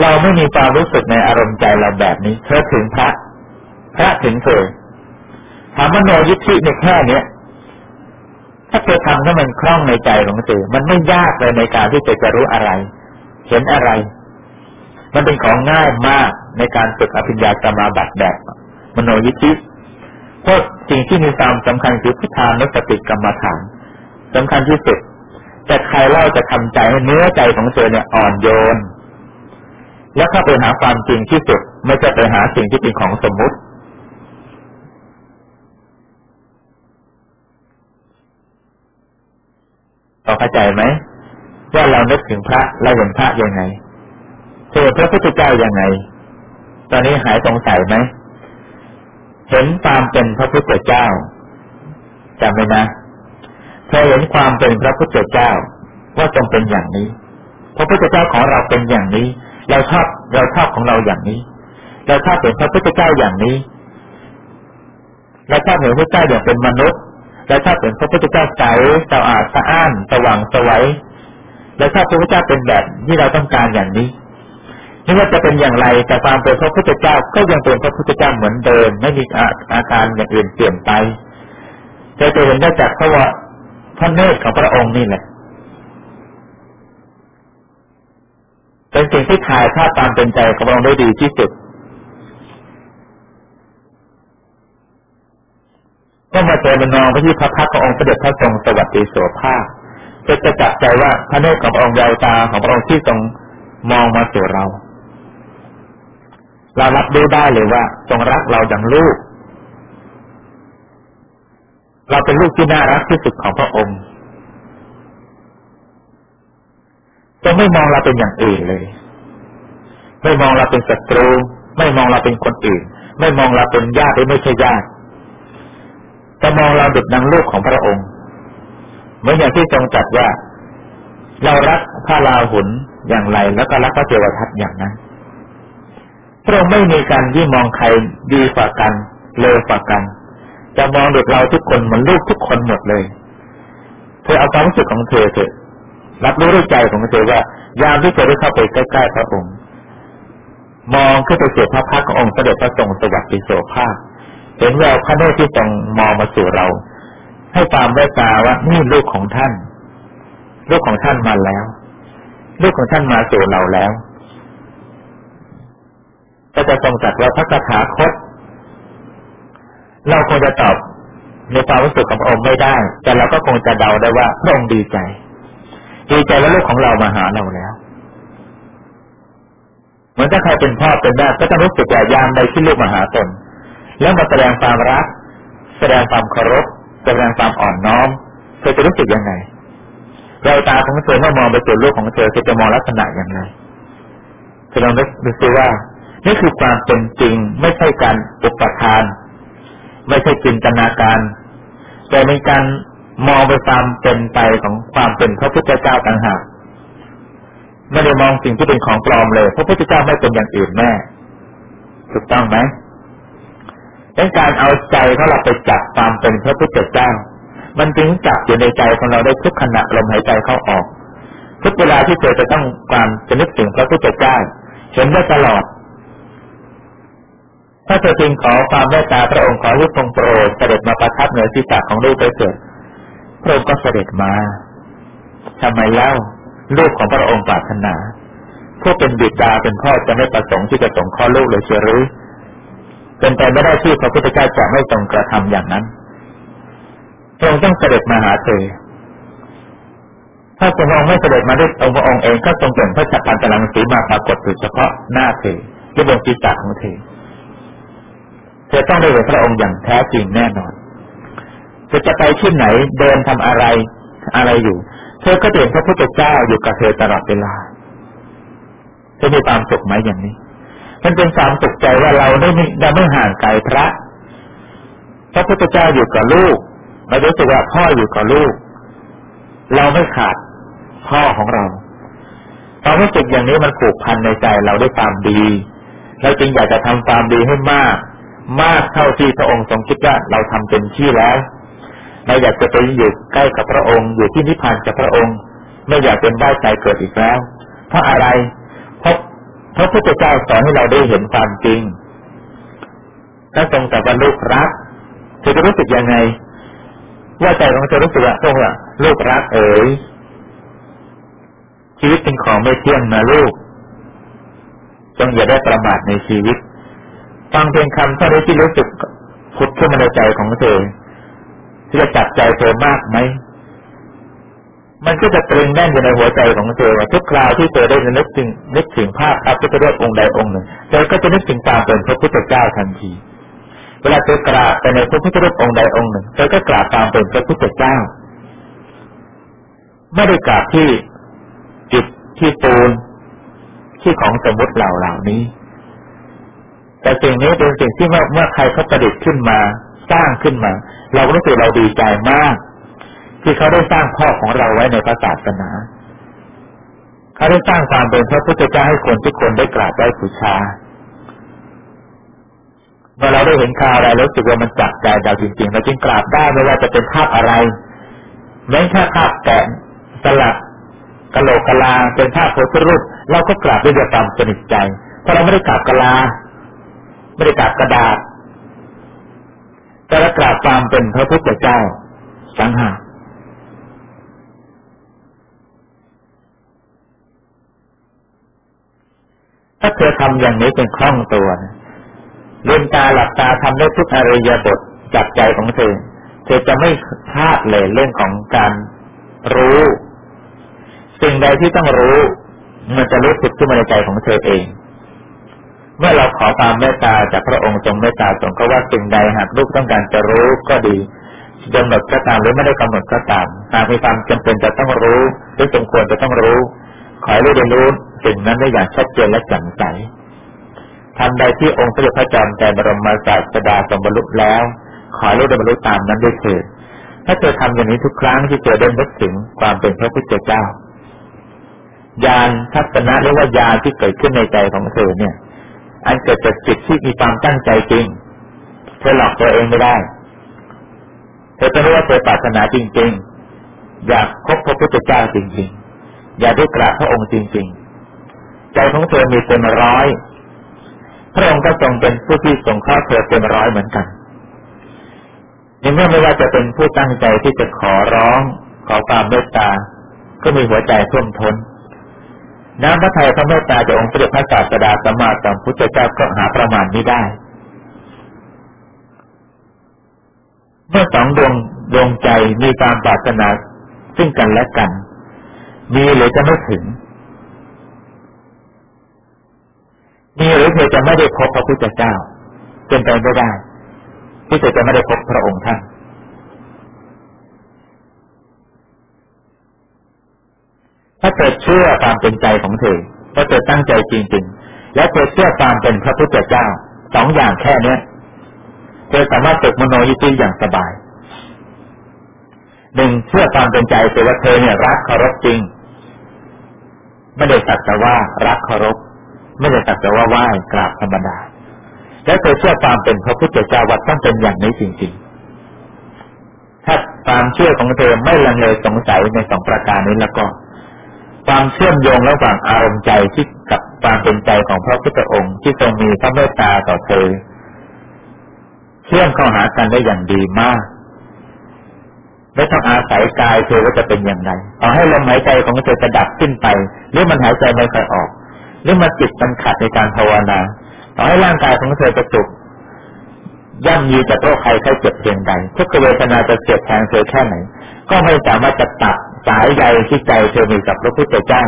เราไม่มีความรู้สึกในอารมณ์ใจเราแบบนี้เธอถึงพระ พระถึงเธอถามว่าโนยิทธิในแค่เนี้ยถ้าเธอทำให้มันคล่องในใจของเธอมันไม่ยากเลยในการที่จะจะรู้อะไร เห็นอะไร มันเป็นของง่ายมากในการฝึกอภิญญากรรมาบัตแบบมโนยิธิเพราะสิ่งที่มีความสำคัญคือพุทธานุสติกรรมฐานสำคัญที่สุดแต่ใครเล่าจะทำใจให้เนื้อใจของเธอเนี่ยอ่อนโยน แล้วเข้าไปหาความจริงที่สุด ไม่จะไปหาสิ่งที่เป็นของสมมุติ ต่อเข้าใจไหมว่าเรานึกถึงพระเราเห็นพระยังไงเจอพระพุทธเจ้ายังไง ตอนนี้หายสงสัยไหมเห็นความเป็นพระพุทธเจ้าจำไว้นะเธอเห็นความเป็นพระพุทธเจ้าว่าจงเป็นอย่างนี้ พระพุทธเจ้าของเราเป็นอย่างนี้ เราชอบเราชอบของเราอย่างนี้ เราชอบเห็นพระพุทธเจ้าอย่างนี้ เราชอบเห็นพระเจ้าอย่างเป็นมนุษย์ เราชอบเห็นพระพุทธเจ้าใสสะอาดสะอ้านสว่างสวัยเราชอบพระพุทธเจ้าเป็นแบบที่เราต้องการอย่างนี้ไม่ว่าจะเป็นอย่างไรแต่ความเป็นพระพุทธเจ้าก็ยังเป็นพระพุทธเจ้าเหมือนเดิมไม่มีอาการอย่างอื่นเปลี่ยนไปจะจะเห็นได้จากพระว่าพระเนตรของพระองค์นี่แหละ เป็นสิ่งที่ถ่ายภาพตามเป็นใจของพระองค์ได้ดีที่สุดก็มาเจอมนนองไปที่พระพักขององค์เสด็จพระทรงสวัสดีโสภาจะจะจับใจว่าพระเนตรของพระองค์ยาวตาของพระองค์ที่ทรงมองมาสู่เรา เรารับรู้ได้เลยว่า ทรงรักเราอย่างลูก เราเป็นลูกที่น่ารักที่สุดของพระองค์ จะไม่มองเราเป็นอย่างอื่นเลย ไม่มองเราเป็นศัตรู ไม่มองเราเป็นคนอื่น ไม่มองเราเป็นญาติหรือไม่ใช่ญาติจะมองเราดุจนางลูกของพระองค์เหมือนอย่างที่ทรงจัดว่า เรารักพระลาหุนอย่างไร แล้วก็รักพระเทวทัตอย่างนั้นพระองค์ไม่มีการยี่มองใครดีกว่ากันเลวกว่ากัน จะมองดุจเราทุกคนเหมือนลูกทุกคนหมดเลย เธอเอาความรู้สึกของเธอเถอะ รับรู้ด้วยใจของเธอว่า ยามที่เธอได้เข้าไปใกล้ๆพระองค์ มองขึ้นไปเสียพระพักขององค์เสด็จพระทรงสวัสดิโสภาคเห็นแววพระเนตรที่ทรงมองมาสู่เรา ให้ตามไว้ตาว่านี่ลูกของท่าน ลูกของท่านมาแล้ว ลูกของท่านมาสู่เราแล้ว ก็จะทรงจัดว่าพระคาถาคต เราคงจะตอบในความรู้สึกของพระองค์ไม่ได้ แต่เราก็คงจะเดาได้ว่าพระองค์ดีใจ ดีใจว่าลูกของเรามาหาเราแล้ว เหมือนถ้าใครเป็นพ่อเป็นแม่ก็จะรู้สึกว่ายามใดที่ลูกมาหาตน แล้วมาแสดงความรัก แสดงความเคารพ แสดงความอ่อนน้อมเธอจะรู้สึกยังไงแววตาของเธอเมื่อมองไปสู่ลูกของเธอเธอจะมองลักษณะอย่างไรเธอลองดูซิว่านี่คือความเป็นจริงไม่ใช่การอุปทาน ไม่ใช่จินตนาการ แต่เป็นการ มองไปตามเป็นไปของความเป็นพระพุทธเจ้าต่างหากไม่ได้มองสิ่งที่เป็นของปลอมเลยพระพุทธเจ้าไม่เป็นอย่างอื่นแน่ถูกต้องไหมเป็นการเอาใจของเราไปจับตามเป็นพระพุทธเจ้า มันจึงจับอยู่ในใจของเราได้ทุกขณะลมหายใจเข้าออก ทุกเวลาที่เจอจะต้องความจะนึกถึงพระพุทธเจ้าเห็นได้ตลอด ถ้าเธอจึงขอความเมตตาพระองค์ขอรูปทรงโปรดเสด็จมาประทับเหนือศีรษะของลูกไปเถิด พระองค์ก็เสด็จมาทำไมเล่าลูกของพระองค์ปรารถนาผู้เป็นบิดาเป็นพ่อจะไม่ประสงค์ที่จะส่งข้อลูกเลยเชียหรือ เป็นไปไม่ได้ที่พระพุทธเจ้าจะไม่ทรงกระทำอย่างนั้นพระองค์ต้องเสด็จมาหาเธอ ถ้าพระองค์ไม่เสด็จมาด้วยองค์พระองค์เองก็ทรงเปลี่ยนพระจักรพันตลังสีมาปรากฏอยู่เฉพาะหน้าเธอที่บนศีรษะของเธอ เธอต้องได้เห็นพระองค์อย่างแท้จริงแน่นอน จะไปที่ไหนเดินทำอะไรอะไรอยู่ เธอก็เห็นพระพุทธเจ้าอยู่กับเธอตลอดเวลาเธอมีความสุขไหมอย่างนี้ มันเป็นความสุขใจว่าเราได้ไม่เราไม่ห่างไกลพระ พระพุทธเจ้าอยู่กับลูกเรารู้สึกว่าพ่ออยู่กับลูก เราไม่ขาดพ่อของเราความรู้สึกอย่างนี้มันผูกพันในใจเราได้ความดี เราจึงอยากจะทำความดีให้มาก มากเท่าที่พระองค์ทรงคิดว่าเราทำเต็มที่แล้ว เราอยากจะไปอยู่ใกล้กับพระองค์ อยู่ที่นิพพานกับพระองค์ ไม่อยากเป็นได้ใจเกิดอีกแล้ว เพราะอะไร เพราะพระพุทธเจ้าสอนให้เราได้เห็นความจริงถ้าทรงแต่ว่าลูกรักจะรู้สึกยังไง ว่าใจของเธอรู้สึกว่าทรงว่าลูกรักเอ๋ยชีวิตเป็นของไม่เที่ยงนะลูกจงอย่าได้ประมาทในชีวิต ฟังเพียงคำเท่านี้ที่รู้สึกพุดขึ้นมาในใจของเธอ ที่จะจับใจเธอมากไหม มันก็จะตรึงแน่นอยู่ในหัวใจของเธอว่าทุกคราวที่เธอได้นึกถึงนึกถึงภาพพระพุทธรูปองค์ใดองค์หนึ่งเธอก็จะนึกถึงตามเป็นพระพุทธเจ้าทันที เวลาเธอกราบไปในพระพุทธรูปองค์ใดองค์หนึ่งเธอก็กราบตามเป็นพระพุทธเจ้า ไม่ได้กราบที่จิตที่ปูนที่ของสมมติเหล่าเหล่านี้ แต่สิ่งนี้เป็นสิ่งที่เมื่อเมื่อใครเขาประดิษฐ์ขึ้นมา สร้างขึ้นมา เราก็รู้สึกเราดีใจมาก ที่เขาได้สร้างพ่อของเราไว้ในพระศาสนา เขาได้สร้างความเป็นพระพุทธเจ้าให้คนทุกคนได้กราบได้บูชาเมื่อเราได้เห็นข่าวอะไรรู้สึกว่ามันจับใจเราจริงๆเราจึงกราบได้ไม่ว่าจะเป็นภาพอะไรแม้แค่ภาพแกะสลักกะโหลกกะลาเป็นภาพโพธิรูปเราก็กราบด้วยความสนิทใจเพราะเราไม่ได้กราบกะลา ไม่ได้กราบกระดาษ แต่เรกราบความเป็นพระพุทธเจ้าสังหาถ้าเธอทำอย่างนี้เป็นคล่องตัวลืมตาหลับตาทำได้ทุกอริยบทจับใจของเธอ เธอจะไม่พลาดเลยเรื่องของการรู้ สิ่งใดที่ต้องรู้ มันจะรู้สึกขึ้นมาในใจของเธอเอง เมื่อเราขอความเมตตาจากพระองค์ทรงเมตตาทรงก็ว่าสิ่งใดหากลูกต้องการจะรู้ก็ดีกำหนดก็ตามหรือไม่ได้กำหนดก็ตามหากมีความจำเป็นจะต้องรู้หรือสมควรจะต้องรู้ ขอให้รู้ได้รู้สิ่งนั้นได้อย่างชัดเจนและแจ่มใสทันใดที่องค์พระพระจอมแต่บรมศาสดาสมบรรลุแล้ว ขอรู้ได้บรรลุตามนั้นด้วยเถิดถ้าเธอทำอย่างนี้ทุกครั้งที่เจอได้นึกถึงความเป็นพระพุทธเจ้าญาณทัศนะหรือว่าญาณที่เกิดขึ้นในใจของเธอเนี่ย อันเกิดจากจิตที่มีความตั้งใจจริงเธอหลอกตัวเองไม่ได้เธอจะรู้ว่าเธอปรารถนาจริง ๆ อยากพบพระพุทธเจ้าจริง ๆ อยากได้กราบพระองค์จริง ๆ ใจของเธอมีเต็มร้อย พระองค์ก็ทรงเป็นผู้ที่ทรงข้าเธอเต็มร้อยเหมือนกันในเมื่อไม่ว่าจะเป็นผู้ตั้งใจที่จะขอร้อง ขอความเมตตา ก็มีหัวใจท่วมท้น น้ำพระทัยพระเมตตาจากองค์พระเดชพระศาสดาสัมมาสัมพุทธเจ้าก็หาประมาณไม่ได้ เมื่อสองดวงดวงใจมีความปรารถนาซึ่งกันและกัน มีหรือจะไม่ถึง มีหรือเธอจะไม่ได้พบพระพุทธเจ้าเป็นไปไม่ได้ที่เธอจะไม่ได้พบพระองค์ท่าน ถ้าเธอเชื่อความเป็นใจของเธอถ้าเธอตั้งใจจริงๆ และเธอเชื่อความเป็นพระพุทธเจ้าสองอย่างแค่เนี้ยเธอสามารถฝึกมโนยิธิอย่างสบายหนึ่งเชื่อความเป็นใจเธอว่าเธอเนี่ยรักเคารพจริง ไม่ได้สักแต่ว่ารักเคารพไม่ได้สักแต่ว่าไหว้กราบธรรมดาและเธอเชื่อความเป็นพระพุทธเจ้าว่าต้องเป็นอย่างนี้จริงๆถ้าความเชื่อของเธอไม่ลังเลสงสัยในสองประการนี้แล้วก็ ความเชื่อมโยงระหว่างอารมณ์ใจที่กับความเป็นใจของพระพุทธองค์ที่ทรงมีพระเมตตาต่อเธอ เชื่อมเข้าหากันได้อย่างดีมาก ไม่ต้องอาศัยกายเธอว่าจะเป็นอย่างไรเอาให้ลมหายใจของเธอจะดับขึ้นไปหรือมันหายใจไม่ค่อยออกหรือมันจิตมันขัดในการภาวนาต่อให้ร่างกายของเธอจะจุกย่ำยีจากโรคภัยไข้เจ็บเพียงใดทุกเวทนาจะเจ็บแทงเธอแค่ไหน ก็ไม่สามารถจะตัด สายใยที่ใจเธอมีกับพระพุทธเจ้า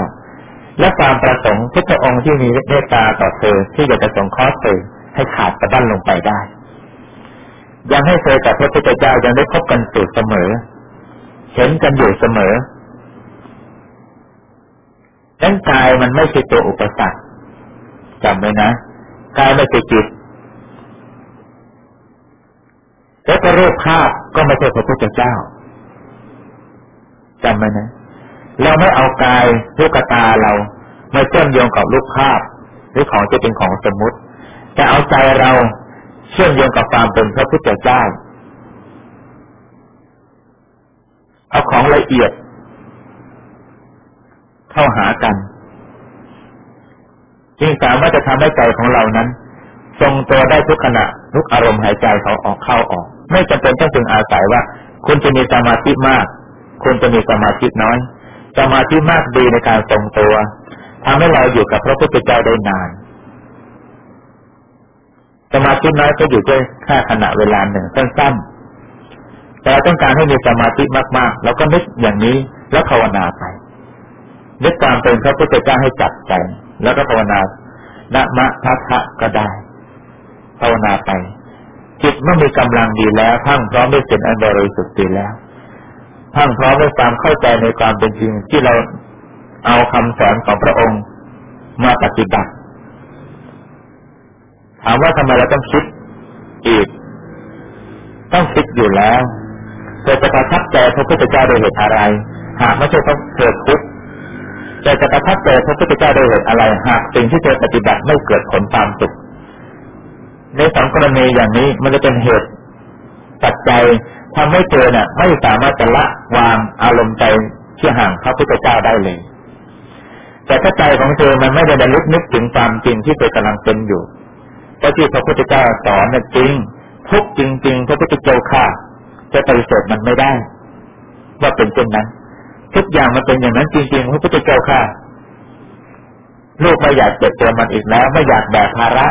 และความประสงค์พุทธองค์ที่มีเมตตาต่อเธอที่อยากจะสงเคราะห์เธอให้ขาดกระด้านลงไปได้ ยังให้เธอกับพระพุทธเจ้ายังได้พบกันสู่เสมอ เห็นกันอยู่เสมอร่างกายมันไม่ใช่ตัวอุปสรรคจำไว้นะกายไม่ใช่จิตแล้วก็รูปภาพก็ไม่ใช่พระพุทธเจ้า จำไหมนะ เราไม่เอากายลูกตาเรามาเชื่อมโยงกับรูปภาพ หรือของจะเป็นของสมมุติ แต่เอาใจเราเชื่อมโยงกับความเป็นพระพุทธเจ้า เอาของละเอียด เข้าหากันจึงสามารถจะทำให้ใจของเรานั้น ทรงตัวได้ทุกขณะทุกอารมณ์หายใจเขาออกเข้าออก ไม่จำเป็นต้องถึงอาศัยว่า คุณจะมีสมาธิมาก คุณจะมีสมาธิน้อย สมาธิมากดีในการทรงตัวทำให้เราอยู่กับพระพุทธเจ้าได้นาน สมาธิน้อยก็อยู่ด้วยแค่ขณะเวลาหนึ่งสั้นๆ แต่เราต้องการให้มีสมาธิมากๆ แล้วก็นึกอย่างนี้แล้วภาวนาไป นึกความเป็นพระพุทธเจ้าให้จับใจ แล้วก็ภาวนานะมะทัทะก็ได้ ภาวนาไป จิตเมื่อมีกำลังดีแล้วพังพร้อมด้วยสิ่งอันบริสุทธิ์ดีแล้ว พังพร้อมด้วยความเข้าใจในความเป็นจริงที่เราเอาคำสอนของพระองค์มาปฏิบัติ ถามว่าทำไมเราต้องคิดอีก ต้องคิดอยู่แล้วเธอจะประทับใจพระพุทธเจ้าโดยเหตุอะไร หากไม่ใช่ต้องเกิดทุกข์แต่จะประทับใจพระพุทธเจ้าได้เหตุอะไร หากสิ่งที่เธอปฏิบัติไม่เกิดผลตามสุขในสองกรณีอย่างนี้มันจะเป็นเหตุ ปัจจัยทำให้เธอเนี่ยไม่สามารถจะละวางอารมณ์ใจที่ห่างพระพุทธเจ้าได้เลย แต่ถ้าใจของเธอมันไม่ได้ระลึกนึกถึงความจริงที่เธอกำลังเป็นอยู่ก็ที่พระพุทธเจ้าสอนน่ะจริง ทุกจริงๆพระพุทธเจ้าค่ะจะปฏิเสธมันไม่ได้ ว่าเป็นเช่นนั้น ทุกอย่างมันเป็นอย่างนั้นจริงๆพระพุทธเจ้าค่ะลูกไม่อยากเจ็บตัวมันอีกแล้ว ไม่อยากแบกภาระ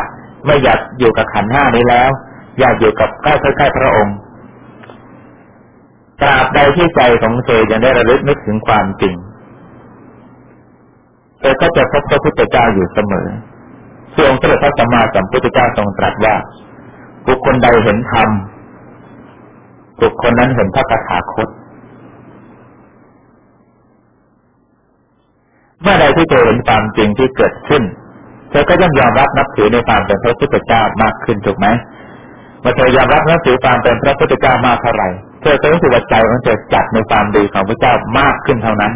ไม่อยากอยู่กับขันห้านี้แล้ว อยากอยู่กับใกล้ใกล้พระองค์ตราบใดที่ใจของเธอยังได้ระลึกนึกถึงความจริงเธอก็จะพบพระพุทธเจ้าอยู่เสมอส่วนพระพระสัมมาสัมพุทธเจ้าทรงตรัสว่า บุคคลใดเห็นธรรมบุคคลนั้นเห็นพระตถาคต เมื่อใดที่เธอเห็นความจริงที่เกิดขึ้น เธอก็ย่อมยอมรับนับถือในความเป็นพระพุทธเจ้ามากขึ้นถูกไหม มื่อเธอยอมรับนับถือความเป็นพระพุทธเจ้ามากเท่าไหร่เธอจะรู้สึกว่าใจของเธอจัดในความดีของพระเจ้ามากขึ้นเท่านั้น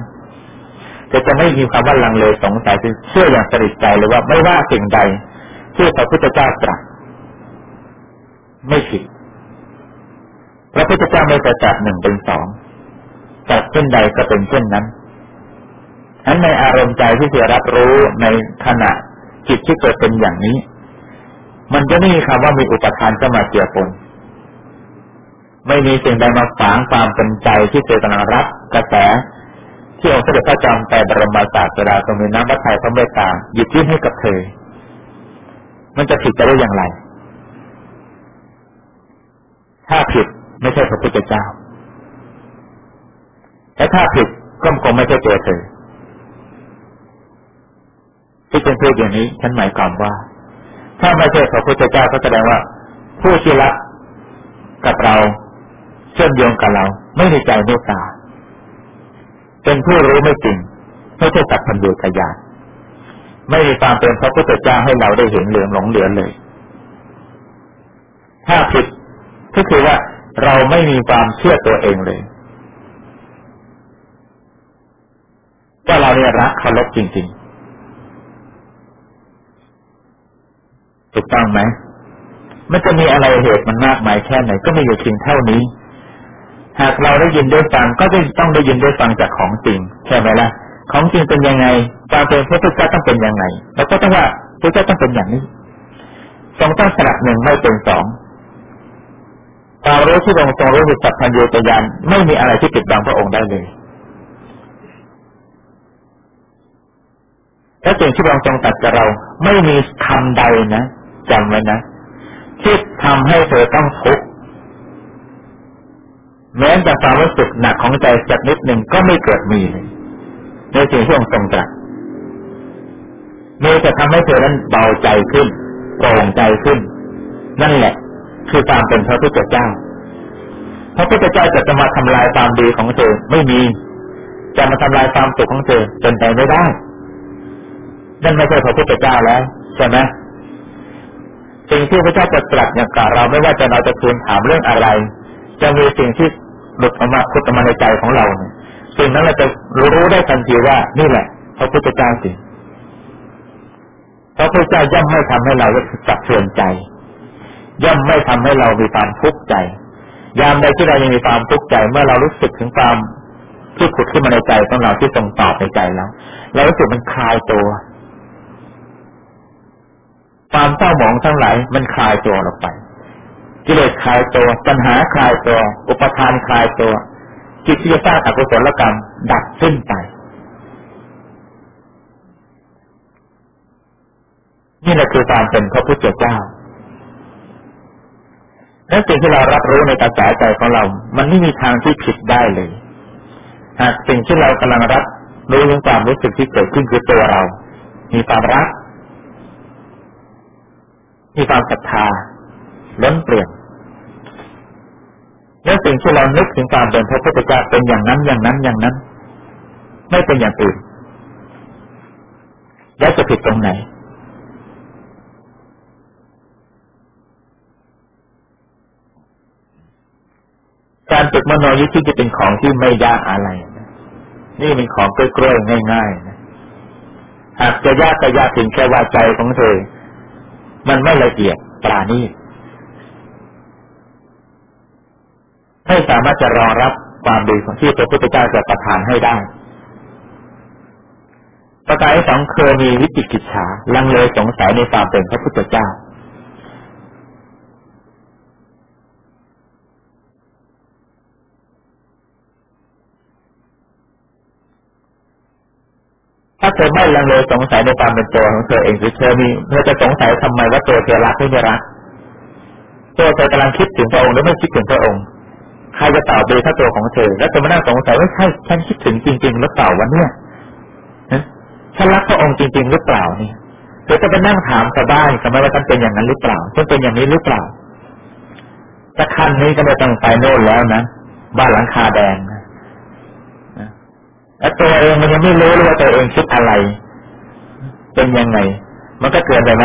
เธอจะไม่มีความว่าลังเลสงสัยเชื่ออย่างสนิทใจเลยว่าไม่ว่าสิ่งใดที่พระพุทธเจ้าตรัสไม่ผิดพระพุทธเจ้าไม่ประจักษ์หนึ่งเป็นสองจักเช่นใดก็เป็นเช่นนั้นอันในอารมณ์ใจที่จะรับรู้ในขณะจิตที่เกิดเป็นอย่างนี้ มันจะไม่มีคำว่ามีอุปทานเข้ามาเกี่ยวปนไม่มีสิ่งใดมาฝังความเป็นใจที่เจตนารับกระแสที่องค์เสด็จพระจอมไตรบรมศาสดาทรงมีน้ำพระทัยพระเมตตาหยิบยื่นให้กับเธอ มันจะผิดไปได้อย่างไร ถ้าผิดไม่ใช่พระพุทธเจ้าและถ้าผิดก็คงไม่ใช่ตัวเธอที่เป็นพูดอย่างนี้ฉันหมายความว่า ถ้าไม่ใช่พระพุทธเจ้าก็แสดงว่า ผู้ที่รักกับเราเชื่อมโยงกับเรา ไม่มีใจเมตตาเป็นผู้รู้ไม่จริงไม่ใช่สัตว์พันธุ์ขยานไม่มีความเป็นพระพุทธเจ้าให้เราได้เห็นเหลืองหลงเหลือเลย ถ้าผิดก็คือว่าเราไม่มีความเชื่อตัวเองเลยว่าเราเนี่ยรักเคารพจริง ๆ ถูกต้องไหมมันจะมีอะไรเหตุมันมากมายแค่ไหน ก็ไม่อยู่เพียงเท่านี้ หากเราได้ยินได้ฟังก็จะต้องได้ยินได้ฟังจากของจริงใช่ไหมล่ะ ของจริงเป็นยังไงความเป็นพระพุทธเจ้าต้องเป็นยังไงเราก็ต้องว่าพระเจ้าต้องเป็นอย่างนี้ทรงต้องสลับหนึ่งไม่เป็นสองความรู้ที่องค์ทรงรู้มีสัพพัญญูตยานไม่มีอะไรที่ปิดบังพระองค์ได้เลยและสิ่งที่รองค์ทรงตัดกับเรา ไม่มีคำใดนะ จำไว้นะที่ทำให้เธอต้องทุกข์แม้แต่ความรู้สึกหนักของใจสักนิดหนึ่งก็ไม่เกิดมีเลยในสิ่งที่องค์ทรงตรัสมีจะทำให้เธอนั้นเบาใจขึ้นโปร่งใจขึ้น นั่นแหละ คือความเป็นพระพุทธเจ้า พระพุทธเจ้าจะจะมาทำลายความดีของเธอไม่มี จะมาทำลายความสุขของเธอเป็นไปไม่ได้ นั่นไม่ใช่พระพุทธเจ้าแล้วใช่ไหม สิ่งที่พระเจ้าจะตรัสอย่างกับเราไม่ว่าจะเราจะทูลถามเรื่องอะไร จะมีสิ่งที่หลุดออกมาพุทธมาในใจของเราเนี่ยสิ่งนั้นเราจะรู้ได้ทันทีว่านี่แหละพระพุทธเจ้าสิพระพุทธเจ้าย่อมไม่ทำให้เราสับเทือนใจ ย่อมไม่ทำให้เรามีความทุกข์ใจ ยามใดที่เรายังมีความทุกข์ใจ เมื่อเรารู้สึกถึงความที่ขุดขึ้นมาในใจของเราที่ทรงตอบในใจแล้วเรารู้สึกมันคลายตัว ความเศร้าหมองทั้งหลายมันคลายตัวออกไปกิเลสคลายตัวปัญหาคลายตัว อุปทานคลายตัว จิตที่จะสร้างอกุศลกรรม ดับสิ้นไปนี่แหละคือการเป็นพระพุทธเจ้าและสิ่งที่เรารับรู้ในกระแสใจของเรา มันไม่มีทางที่ผิดได้เลย หากสิ่งที่เรากำลังรับรู้ถึงความรู้สึกที่เกิดขึ้นคือตัวเรา มีความรัก มีความศรัทธาล้นเปลี่ยนและสิ่งที่เรานึกถึงการเป็นพระพุทธเจ้าเป็นอย่างนั้นอย่างนั้นอย่างนั้น ไม่เป็นอย่างอื่น แล้วจะผิดตรงไหน การฝึกมโนยิธิจะเป็นของที่ไม่ยากอะไรนี่เป็นของกล้วยๆง่ายๆนะหากจะยากก็ยากถึงแค่ว่าใจของเธอ มันไม่ละเอียดปราณีตไม่สามารถจะรองรับความดีของที่พระพุทธเจ้าจะประทานให้ได้ ประการที่สองเคยมีวิจิกิจฉาลังเลสงสัยในความเป็นพระพุทธเจ้า ถ้าเธอไม่ลังเลสงสัยในความเป็นตัวของเธอเองหรือเธอมีเธอจะสงสัยทำไมว่าตัวเธอรักไม่ได้รักตัวเธอกำลังคิดถึงพระองค์หรือไม่คิดถึงพระองค์ ใครจะตอบดีถ้าตัวของเธอ แล้วจะมานั่งสงสัยว่าใช่ฉันคิดถึงจริง ๆ หรือเปล่าวันเนี้ยฉันรักพระองค์จริง ๆ หรือเปล่านี่หรือจะไปนั่งถามชาวบ้านกันไมว่าท่านเป็นอย่างนั้นหรือเปล่าท่านเป็นอย่างนี้หรือเปล่าจะคันนี้ก็ไม่ต้องไปโน่นแล้วนะบ้านหลังคาแดง แล้วตัวเองมันยังไม่รู้เลยว่าตัวเองคิดอะไร เป็นยังไง มันก็เกินไปไหม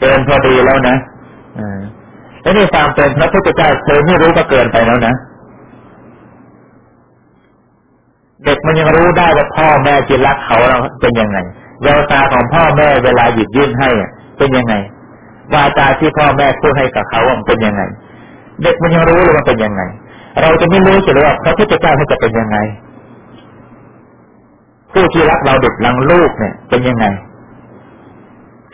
เกินพอดีแล้วนะอ่าแล้วในความเป็นพระพุทธเจ้าเธอไม่รู้ก็เกินไปแล้วนะเด็กมันยังรู้ได้ว่าพ่อแม่จิรักเขาเราเป็นยังไงแววตาของพ่อแม่เวลาหยิบยื่นให้เป็นยังไงวาจาที่พ่อแม่พูดให้กับเขาเป็นยังไง เด็กมันยังรู้เลยว่าเป็นยังไง เราจะไม่รู้เลยว่าพระพุทธเจ้าเขาจะเป็นยังไง ผู้ที่รักเราเด็กลังลูกเนี่ย เป็นยังไง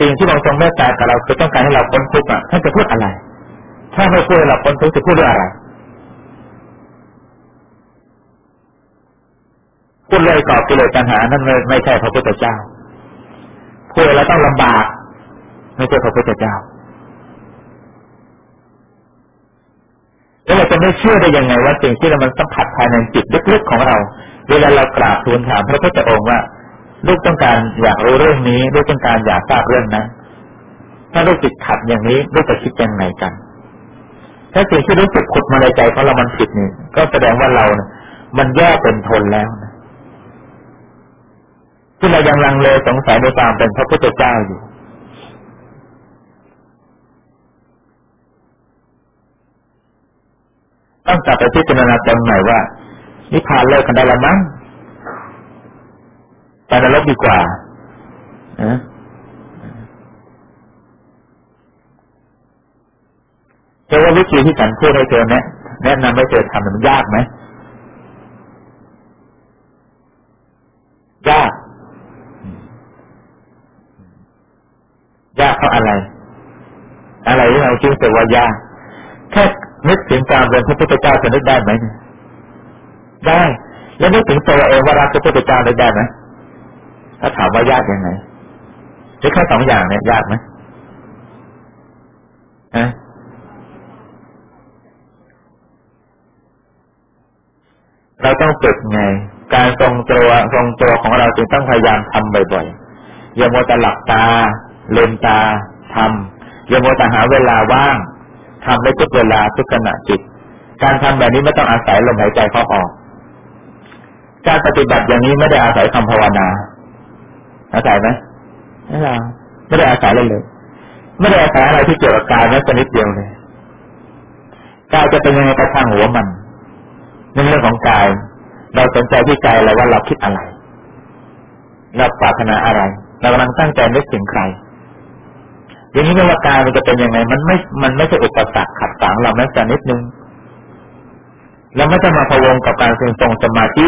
สิ่งที่เราทรงเมตตากับเราคือต้องการให้เราพ้นทุกข์อะท่านจะพูดอะไร ถ้าไม่พูดเราพ้นทุกข์จะพูดเรื่องอะไรพูดเลยกอบกิเลสปัญหานั่นไม่ใช่พระพุทธเจ้าพูดแล้วต้องลำบาก ไม่ใช่พระพุทธเจ้าแล้วเราจะไม่เชื่อได้ยังไงว่าสิ่งที่เรามันสัมผัสภายในจิตลึกๆของเรา เวลาเรากราบทูลถามพระพุทธองค์ว่า ลูกต้องการอยากรู้เรื่องนี้ ลูกต้องการอยากทราบเรื่องนั้น ถ้าลูกติดขัดอย่างนี้ลูกจะคิดยังไงกัน ถ้าสิ่งที่รู้สึกขุดมาในใจของเรามันผิดนี่ก็แสดงว่าเราเนี่ยมันแย่เป็นทนแล้วนะที่เรายังลังเลสงสัยในความเป็นพระพุทธเจ้าอยู่ต้องกลับไปพิจารณาตรงไหนว่า นิพพานเลิกกันได้แล้วมั้งไปนรกดีกว่านะเจอว่าวิธีที่ฉันพูดให้เธอแนะแนะนำให้เธอทำมันยากไหมยาก ยากเพราะอะไร อะไรที่เราคิดแต่ว่ายาก แค่นึกถึงการเป็นพระพุทธเจ้าจะนึกได้ไหม ได้ แล้วนึกถึงตัวเองว่ารักพระพุทธเจ้าได้ไหมถ้าถามว่ายากยังไงหรือแค่สองอย่างเนี่ยยากไหมฮะเราต้องฝึกไง การทรงตัวทรงตัวของเราจึงต้องพยายามทำบ่อยๆอย่ามัวแต่หลับตาเลืมตาทำอย่ามัวแต่หาเวลาว่างทำได้ทุกเวลาทุกขณะจิต การทำแบบนี้ไม่ต้องอาศัยลมหายใจเข้าออก การปฏิบัติอย่างนี้ไม่ได้อาศัยคำภาวนา อาศัยไหมไม่ได้ไม่ได้อาศัยเลยเลยไม่ได้อาศัยอะไรที่เกี่ยวกับกายแม้แต่นิดเดียวเลยกายจะเป็นยังไงก็ช่างหัวมันในเรื่องของกาย เราสนใจที่ใจเราว่าเราคิดอะไรเราปรารถนาอะไรเรากำลังตั้งใจนึกถึงใครอย่างนี้ไม่ว่ากายมันจะเป็นยังไง มันไม่ มันไม่ใช่อุปสรรคขัดขวางเราแม้แต่นิดนึงเราไม่จะมาพะวงกับการทรงทรงสมาธิ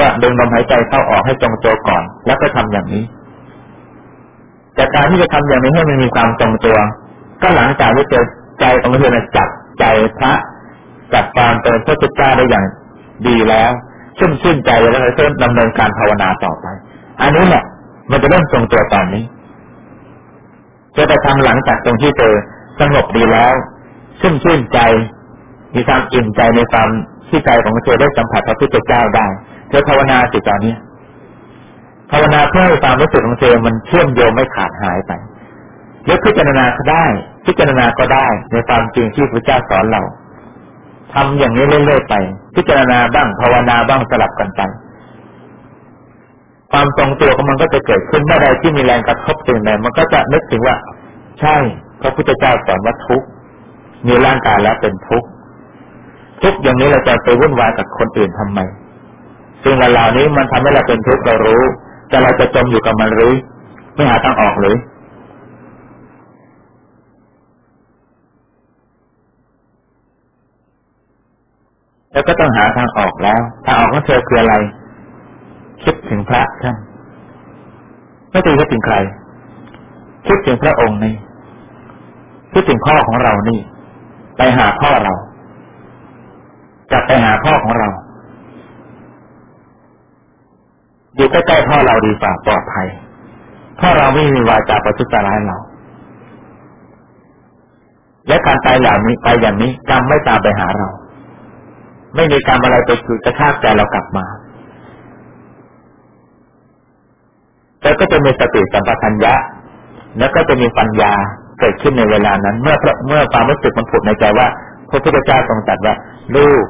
ว่าดึงลมหายใจเข้าออกให้ตรงตัวก่อน แล้วก็ทำอย่างนี้ แต่การที่จะทำอย่างนี้ให้มันมีความตรงตัว ก็หลังจากที่เจอใจของเธอจับใจพระจับความเป็นพระพุทธเจ้าได้อย่างดีแล้วชุ่มชื่นใจแล้วก็เริ่มดำเนินการภาวนาต่อไป อันนี้แหละมันจะเริ่มทรงตัวตอนนี้จะไปทำหลังจากตรงที่เธอสงบดีแล้วชุ่มชื่นใจ มีความอิ่มใจในความที่ใจของเธอได้สัมผัสพระพุทธเจ้าได้ เธอภาวนาสิตอนนี้ภาวนาเพื่อให้ความรู้สึกของเธอมันเชื่อมโยงไม่ขาดหายไปหรือพิจารณาก็ได้ พิจารณาก็ได้ในความจริงที่พระเจ้าสอนเราทำอย่างนี้เรื่อยๆไป พิจารณาบ้างภาวนาบ้างสลับกันไปความทรงตัวของมันก็จะเกิดขึ้นเมื่อใดที่มีแรงกระทบสิ่งใดมันก็จะนึกถึงว่า ใช่พระพุทธเจ้าสอนว่าทุกมีร่างกายแล้วเป็นทุกทุกอย่างนี้เราจะไปวุ่นวายกับคนอื่นทำไม สิ่งเหล่านี้มันทำให้เราเป็นทุกข์เรารู้แต่เราจะจมอยู่กับมันหรือ ไม่หาทางออกหรือแล้วก็ต้องหาทางออกแล้วทางออกของเธอคืออะไร คิดถึงพระท่านไม่ตีคิดถึงใคร คิดถึงพระองค์นี่คิดถึงพ่อของเรานี่ ไปหาพ่อเรากลับไปหาพ่อของเรา อยู่ใกล้ๆพ่อเราดีกว่าปลอดภัยพ่อเราไม่มีวาจาประทุษร้ายเรา และการตายอย่างนี้ไปอย่างนี้กรรมไม่ตามไปหาเรา ไม่มีกรรมอะไรไปคือกระชากใจเรากลับมาแล้วก็จะมีสติสัมปชัญญะ แล้วก็จะมีปัญญาเกิดขึ้นในเวลานั้น เมื่อเมื่อความรู้สึกมันผุดในใจว่าพระพุทธเจ้าทรงตรัสว่าลูก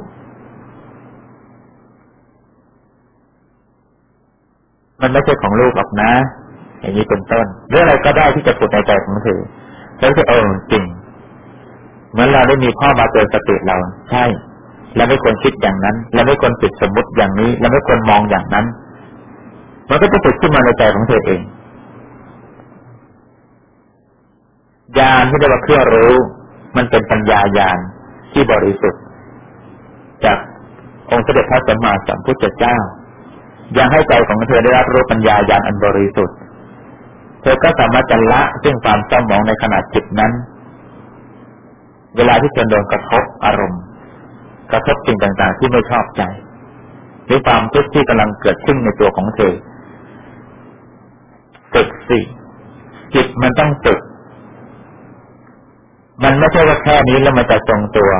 มันไม่ใช่ของลูกหรอกนะ อย่างนี้เป็นต้นเรื่องอะไรก็ได้ที่จะผุดในใจของเธอแล้วจะเออจริงเหมือนเราได้มีพ่อมาเตือนสติเรา ใช่เราไม่ควรคิดอย่างนั้นเราไม่ควรติดสมมติอย่างนี้เราไม่ควรมองอย่างนั้น มันก็จะเกิดขึ้นมาในใจของเธอเองญาณที่เรียกว่าเครื่องรู้ มันเป็นปัญญาญาณที่บริสุทธิ์ จากองค์เสด็จพระสัมมาสัมพุทธเจ้า ยังให้ใจของเธอได้รับรู้ปัญญาญาณอันบริสุทธิ์ เธอก็สามารถจะละซึ่งความเศร้าหมองในขณะจิตนั้น เวลาที่เธอโดนกระทบอารมณ์ กระทบสิ่งต่างๆ ที่ไม่ชอบใจ หรือความทุกข์ที่กำลังเกิดขึ้นในตัวของเธอฝึกสิจิตมันต้องฝึก มันไม่ใช่ว่าแค่นี้แล้วมันจะทรงตัว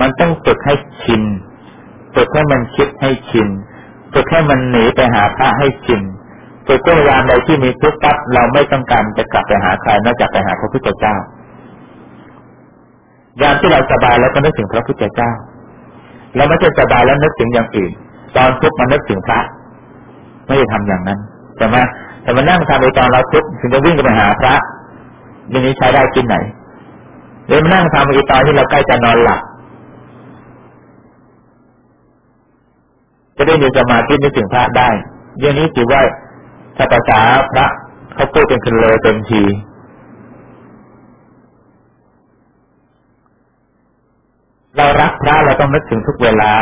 มันต้องฝึกให้ชินฝึกให้มันคิดให้ชิน ฝึกให้มันหนีไปหาพระให้ชินฝึกพยายามใดที่มีทุกข์ปั๊บเราไม่ต้องการจะกลับไปหาใครนอกจากไปหาพระพุทธเจ้ายามที่เราสบายแล้วก็นึกถึงพระพุทธเจ้าเราไม่ใช่สบายแล้วนึกถึงอย่างอื่น ตอนทุกข์มันนึกถึงพระ ไม่ได้ทำอย่างนั้นใช่ไหมแต่มานั่งทำในตอนเราทุกข์ถึงจะวิ่งไปหาพระอย่างนี้ใช้ได้ที่ไหนหรือมานั่งทำในตอนที่เราใกล้จะนอนหลับ จะได้มีสมาธินึกถึงพระได้อย่างนี้ถือว่าถ้าภาษาพระเขาพูดเป็นคืนเลยเต็มทีเรารักพระเราต้องนึกถึงทุกเวลา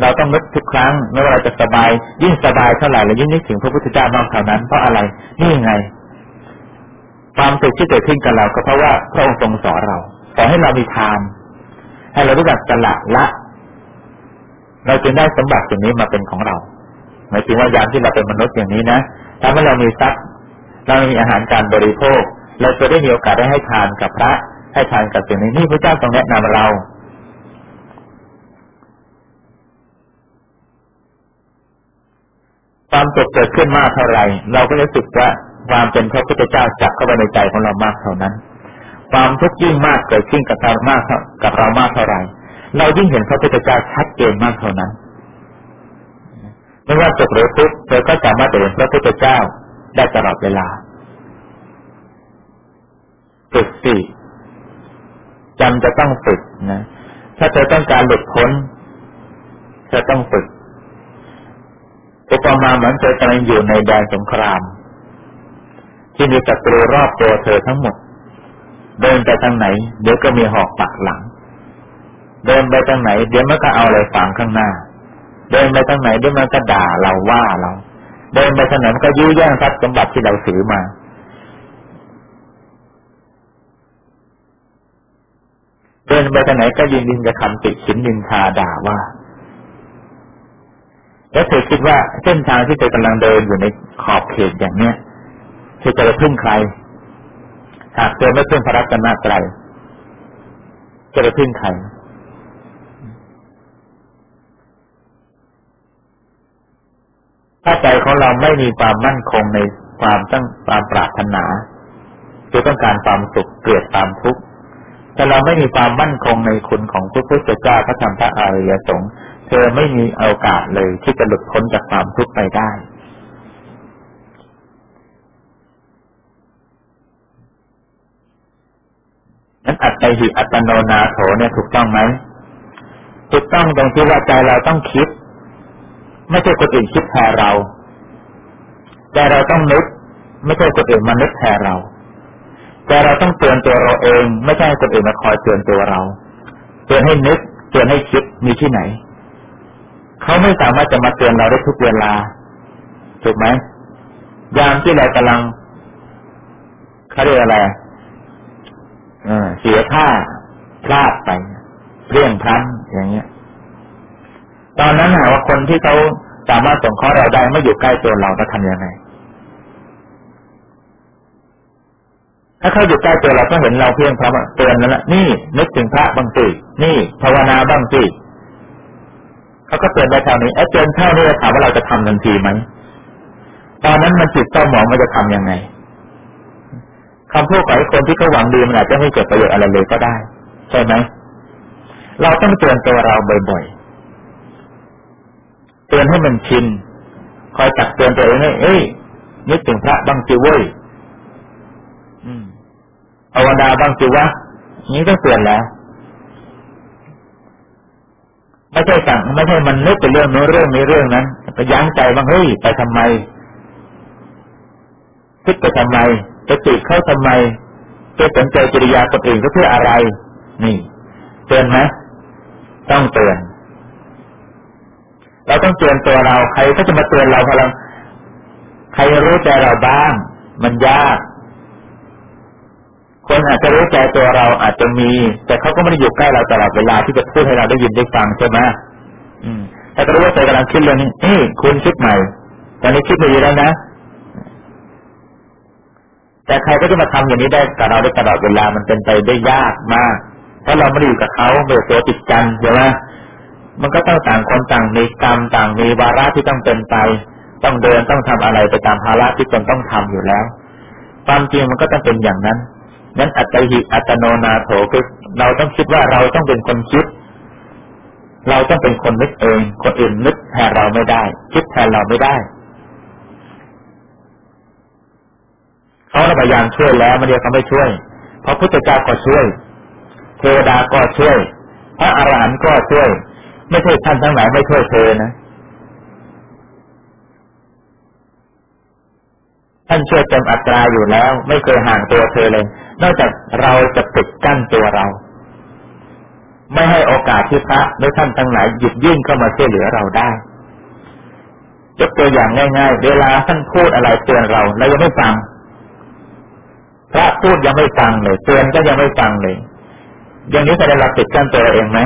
เราต้องนึกทุกครั้งไม่ว่าเราจะสบาย ยิ่งสบายเท่าไหร่เรายิ่งนึกถึงพระพุทธเจ้ามากเท่านั้นเพราะอะไรนี่ไง ความสุขที่เกิดขึ้นกับเราก็เพราะว่าพระองค์ทรงสอนเราสอนให้เรามีทานให้เรารู้จักสละละ เราจึงได้สมบัติสิ่งนี้มาเป็นของเราหมายถึงว่ายามที่เราเป็นมนุษย์อย่างนี้นะถ้าเมื่อเรามีทรัพย์เรามีอาหารการบริโภค เราจะได้มีโอกาสได้ให้ทานกับพระ ให้ทานกับสิ่งนี้นี่พระเจ้าทรงแนะนำเราความสุขเกิดขึ้นมากเท่าไหร่ เราก็รู้สึกว่าความเป็นพระพุทธเจ้าจับเข้าไปในใจของเรามากเท่านั้น ความทุกข์ยิ่งมากเกิดขึ้นกับเรามากกับเรามากเท่าไหร่ เรายิ่งเห็นพระพุทธเจ้าชัดเจนมากเท่านั้นไม่ว่าสุขหรือทุกข์เธอก็สามารถเห็นพระพุทธเจ้าได้ตลอดเวลาฝึกสิจำจะต้องฝึกนะ ถ้าเธอต้องการหลุดพ้นเธอต้องฝึกอุปมาเหมือนเธอกำลังอยู่ในแดนสงคราม ที่มีศัตรูรอบตัวเธอทั้งหมด เดินไปทางไหน เดี๋ยวก็มีหอกปักหลัง เดินไปทางไหน เดี๋ยวมันก็เอาอะไรฝังข้างหน้า เดินไปทางไหนเดี๋ยวมันก็ด่าเราว่าเรา เดินไปทางไหนนก็ยื้อแย่งทรัพย์สมบัติที่เราถือมา เดินไปทางไหนก็ยินดินจะคำติฉินดินทาด่าว่า แล้วเธอคิดว่าเส้นทางที่เธอกำลังเดินอยู่ในขอบเขตอย่างเนี้ยเธอจะไปพึ่งใคร หากเธอไม่พึ่งพระรัตนตรัยจะไปพึ่งใคร ถ้าใจของเราไม่มีความมั่นคงในความตั้งความปรารถนาคือต้องการความสุขเกลียดความทุกข์แต่เราไม่มีความมั่นคงในคุณของพระพุทธเจ้าพระธรรมพระอริยสงฆ์เธอไม่มีโอกาสเลยที่จะหลุดพ้นจากความทุกข์ไปได้นั้นอัตตหิอัตโนนาโถเนี่ยถูกต้องไหมถูกต้องตรงที่ว่าใจเราต้องคิด ไม่ใช่คนอื่นคิดแทนเรา แต่เราต้องนึก ไม่ใช่คนอื่นมานึกแทนเรา แต่เราต้องเตือนตัวเราเอง ไม่ใช่คนอื่นมาคอยเตือนตัวเรา เตือนให้นึก เตือนให้คิดมีที่ไหน เขาไม่สามารถจะมาเตือนเราได้ทุกเวลาถูกไหมยามที่เรากำลังเขาเรียกอะไรเสียท่าพลาดไปเรี่ยงพลันอย่างเงี้ย ตอนนั้นหาว่าคนที่เขาสามารถส่งข้อเราได้ไม่อยู่ใกล้ตัวเราจะทำยังไง ถ้าเขาอยู่ใกล้ตัวเราก็เห็นเราเพียงพร้อมเตือนแล้วละนี่นึกถึงพระบางสินี่ภาวนาบางสิเขาก็เตือนได้เท่านี้ไอ้เตือนเท่านี้ถามว่าเราจะทำทันทีไหมตอนนั้นมันจิตเศร้าหมองมันจะทํำยังไงคำพูดของคนที่เขาหวังดีมันอาจจะไม่เกิดประโยชน์อะไรเลยก็ได้ ใช่ไหมเราต้องเตือนตัวเราบ่อยๆ ตือนให้มันชินคอยตักเตือนตัวเองให้เอ้ยนึกถึงพระบ้างสิเว้ยภาวนาบ้างสิวะนี้ต้องเตือนแล้ว ไม่ใช่สั่งไม่ใช่มันนึกไปเรื่องโน้นเรื่องนี้เรื่องนั้นก็ยั้งใจบ้างเฮ้ยไปทำไมคิดไปทำไมจะติดเข้าทำไมจะสนใจจริยาคนอื่นก็เพื่ออะไร นี่ เตือนไหมต้องเตือน เราต้องเตือนตัวเรา ใครก็จะมาเตือนเราพลังใครรู้ใจเราบ้าง มันยาก คนอาจจะรู้ใจตัวเราอาจจะมี แต่เขาก็ไม่ได้อยู่ใกล้เราตลอดเวลาที่จะพูดให้เราได้ยินได้ฟังใช่ไหมอืมแต่รู้ว่าใจกำลังคิดเรื่องนี้คุณคิดใหม่ ตอนนี้คิดไม่ดีแล้วนะ แต่ใครก็จะมาทำอย่างนี้ได้กับเราได้ตลอดเวลา มันเป็นไปได้ยากมาก เพราะเราไม่ได้อยู่กับเขาไม่ตัวติดกันใช่ไหม มันก็ต้องต่างคนต่างมีกรรมต่างมีวาระที่ต้องเป็นไป ต้องเดินต้องทำอะไรไปตามภาระที่ตนต้องทำอยู่แล้ว ความจริงมันก็ต้องเป็นอย่างนั้นนั้นอัตหิอัตโนนาโถคือเราต้องคิดว่าเราต้องเป็นคนคิด เราต้องเป็นคนนึกเอง คนอื่นนึกแทนเราไม่ได้ คิดแทนเราไม่ได้เขาพยายามช่วยแล้วมันเดียวเขาไม่ช่วยพระพุทธเจ้าก็ช่วย เทวดาก็ช่วย พระอรหันต์ก็ช่วย ไม่ใช่ท่านทั้งหลายไม่ช่วยเธอนะท่านช่วยเต็มอัตราอยู่แล้ว ไม่เคยห่างตัวเธอเลย นอกจากเราจะปิดกั้นตัวเรา ไม่ให้โอกาสที่พระหรือท่านทั้งหลายหยิบยื่นเข้ามาช่วยเหลือเราได้ยกตัวอย่างง่ายๆ เวลาท่านพูดอะไรเตือนเราเรายังไม่ฟังพระพูดยังไม่ฟังเลยเตือนก็ยังไม่ฟังเลย อย่างนี้แสดงเราติดกั้นตัวเราเองไหม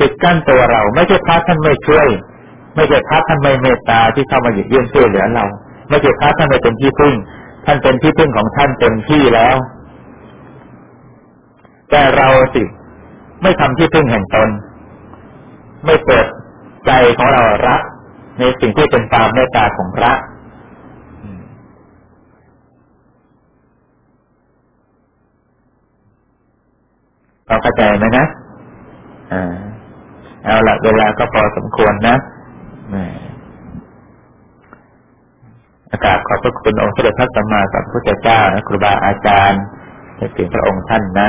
ติดกั้นตัวเรา ไม่ใช่พระท่านไม่ช่วย ไม่ใช่พระท่านไม่เมตตาที่เข้ามาหยิบยื่นช่วยเหลือเรา ไม่ใช่พระท่านไม่เป็นที่พึ่ง ท่านเป็นที่พึ่งของท่านเต็มที่แล้ว แต่เราสิไม่ทำที่พึ่งแห่งตน ไม่เปิดใจของเรารักในสิ่งที่เป็นตามเมตตาของพระเราเข้าใจไหมนะอ่า เอาละเวลาก็พอสมควรนะอากาศขอบพระคุณองค์สมเด็จพระสัมมาสัมพุทธเจ้านะครูบาอาจารย์ให้ถึงพระองค์ท่านนะ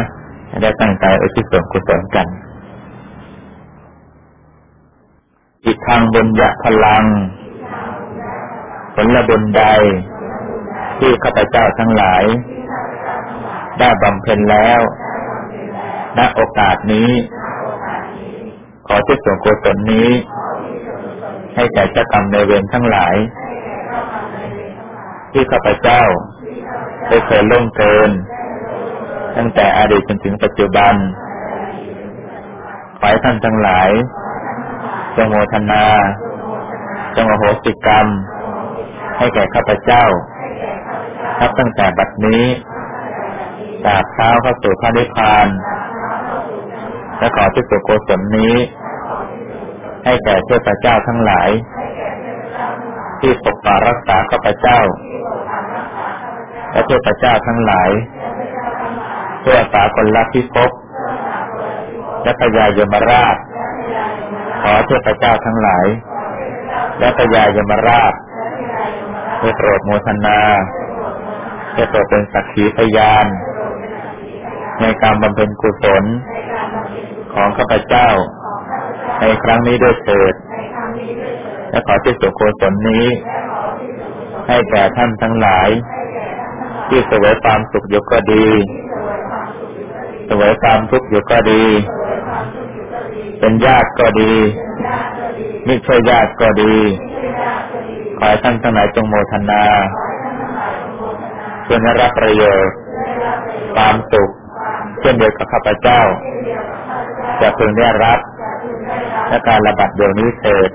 ได้ตั้งใจอุทิศส่วนกุศลกัน อีกทางบุญยะพลัง ผลบุญใด ที่ข้าพเจ้าทั้งหลาย ได้บำเพ็ญแล้ว ณโอกาสนี้ อที่ส่วนกุศลนี้ ให้แก่เจ้ากรรมในเวรทั้งหลาย ที่ข้าพเจ้าได้เคยล่วงเกิน ตั้งแต่อดีตจนถึงปัจจุบันขอให้ท่านทั้งหลายจงโมทนาจงอโหสิกรรม ให้แก่ข้าพเจ้านับตั้งแต่บัดนี้จากเท้าเข้าสู่พระนิพพานและขอที่สุโกศลนี้ ให้แก่เทพเจ้าทั้งหลาย ที่ปกปักรักษาข้าพเจ้า และเทพเจ้าทั้งหลายเพื่อสาคนรักพิภพและพญายมราช ขอเทพเจ้าทั้งหลาย และพญายมราชเพื่อโปรดโมทนาเพื่อโปรดเป็นสักขีพยาน ในการบำเพ็ญกุศลของข้าพเจ้า ในครั้งนี้ด้วยเถิด และขอที่สุโกศลนี้ ให้แก่ท่านทั้งหลาย ที่เสวยความสุขอยู่ก็ดีเสวยความทุกข์อยู่ก็ดี เป็นญาติก็ดีไม่ใช่ญาติก็ดี ขอให้ท่านทั้งหลายจงโมทนาพึงได้รับประโยชน์ความสุข เช่นเดียวกับข้าพเจ้า จะพึงได้รับ และการระบาดเดี๋ยวนี้เถิด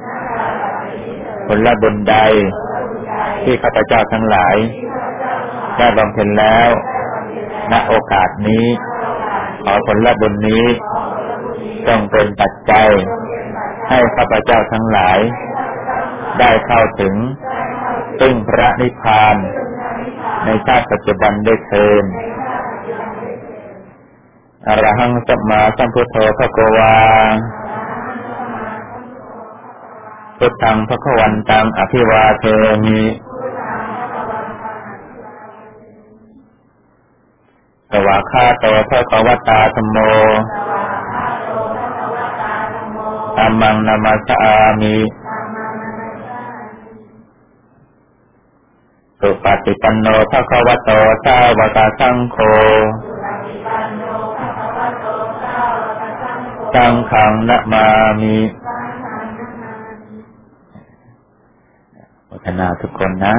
ผลละบุญใด ที่ข้าพเจ้าทั้งหลาย ได้บำเพ็ญแล้ว ณโอกาสนี้ ขอผลบุญนี้จงเป็นปัจจัย ให้ข้าพเจ้าทั้งหลาย ได้เข้าถึงซึ่งพระนิพพาน ในชาติปัจจุบันได้เทินอรหังสัมมาสัมพุทโธพระโกวา พุทธังพระควันตังอภิวาเทมิสวาคาโตพระกวตาธโมธรรมังนามาสามิสุปฏิปันโนภะคะวะโตสาวกสังโฆสังขังนะมามิ අනාථ කොණ්ඩා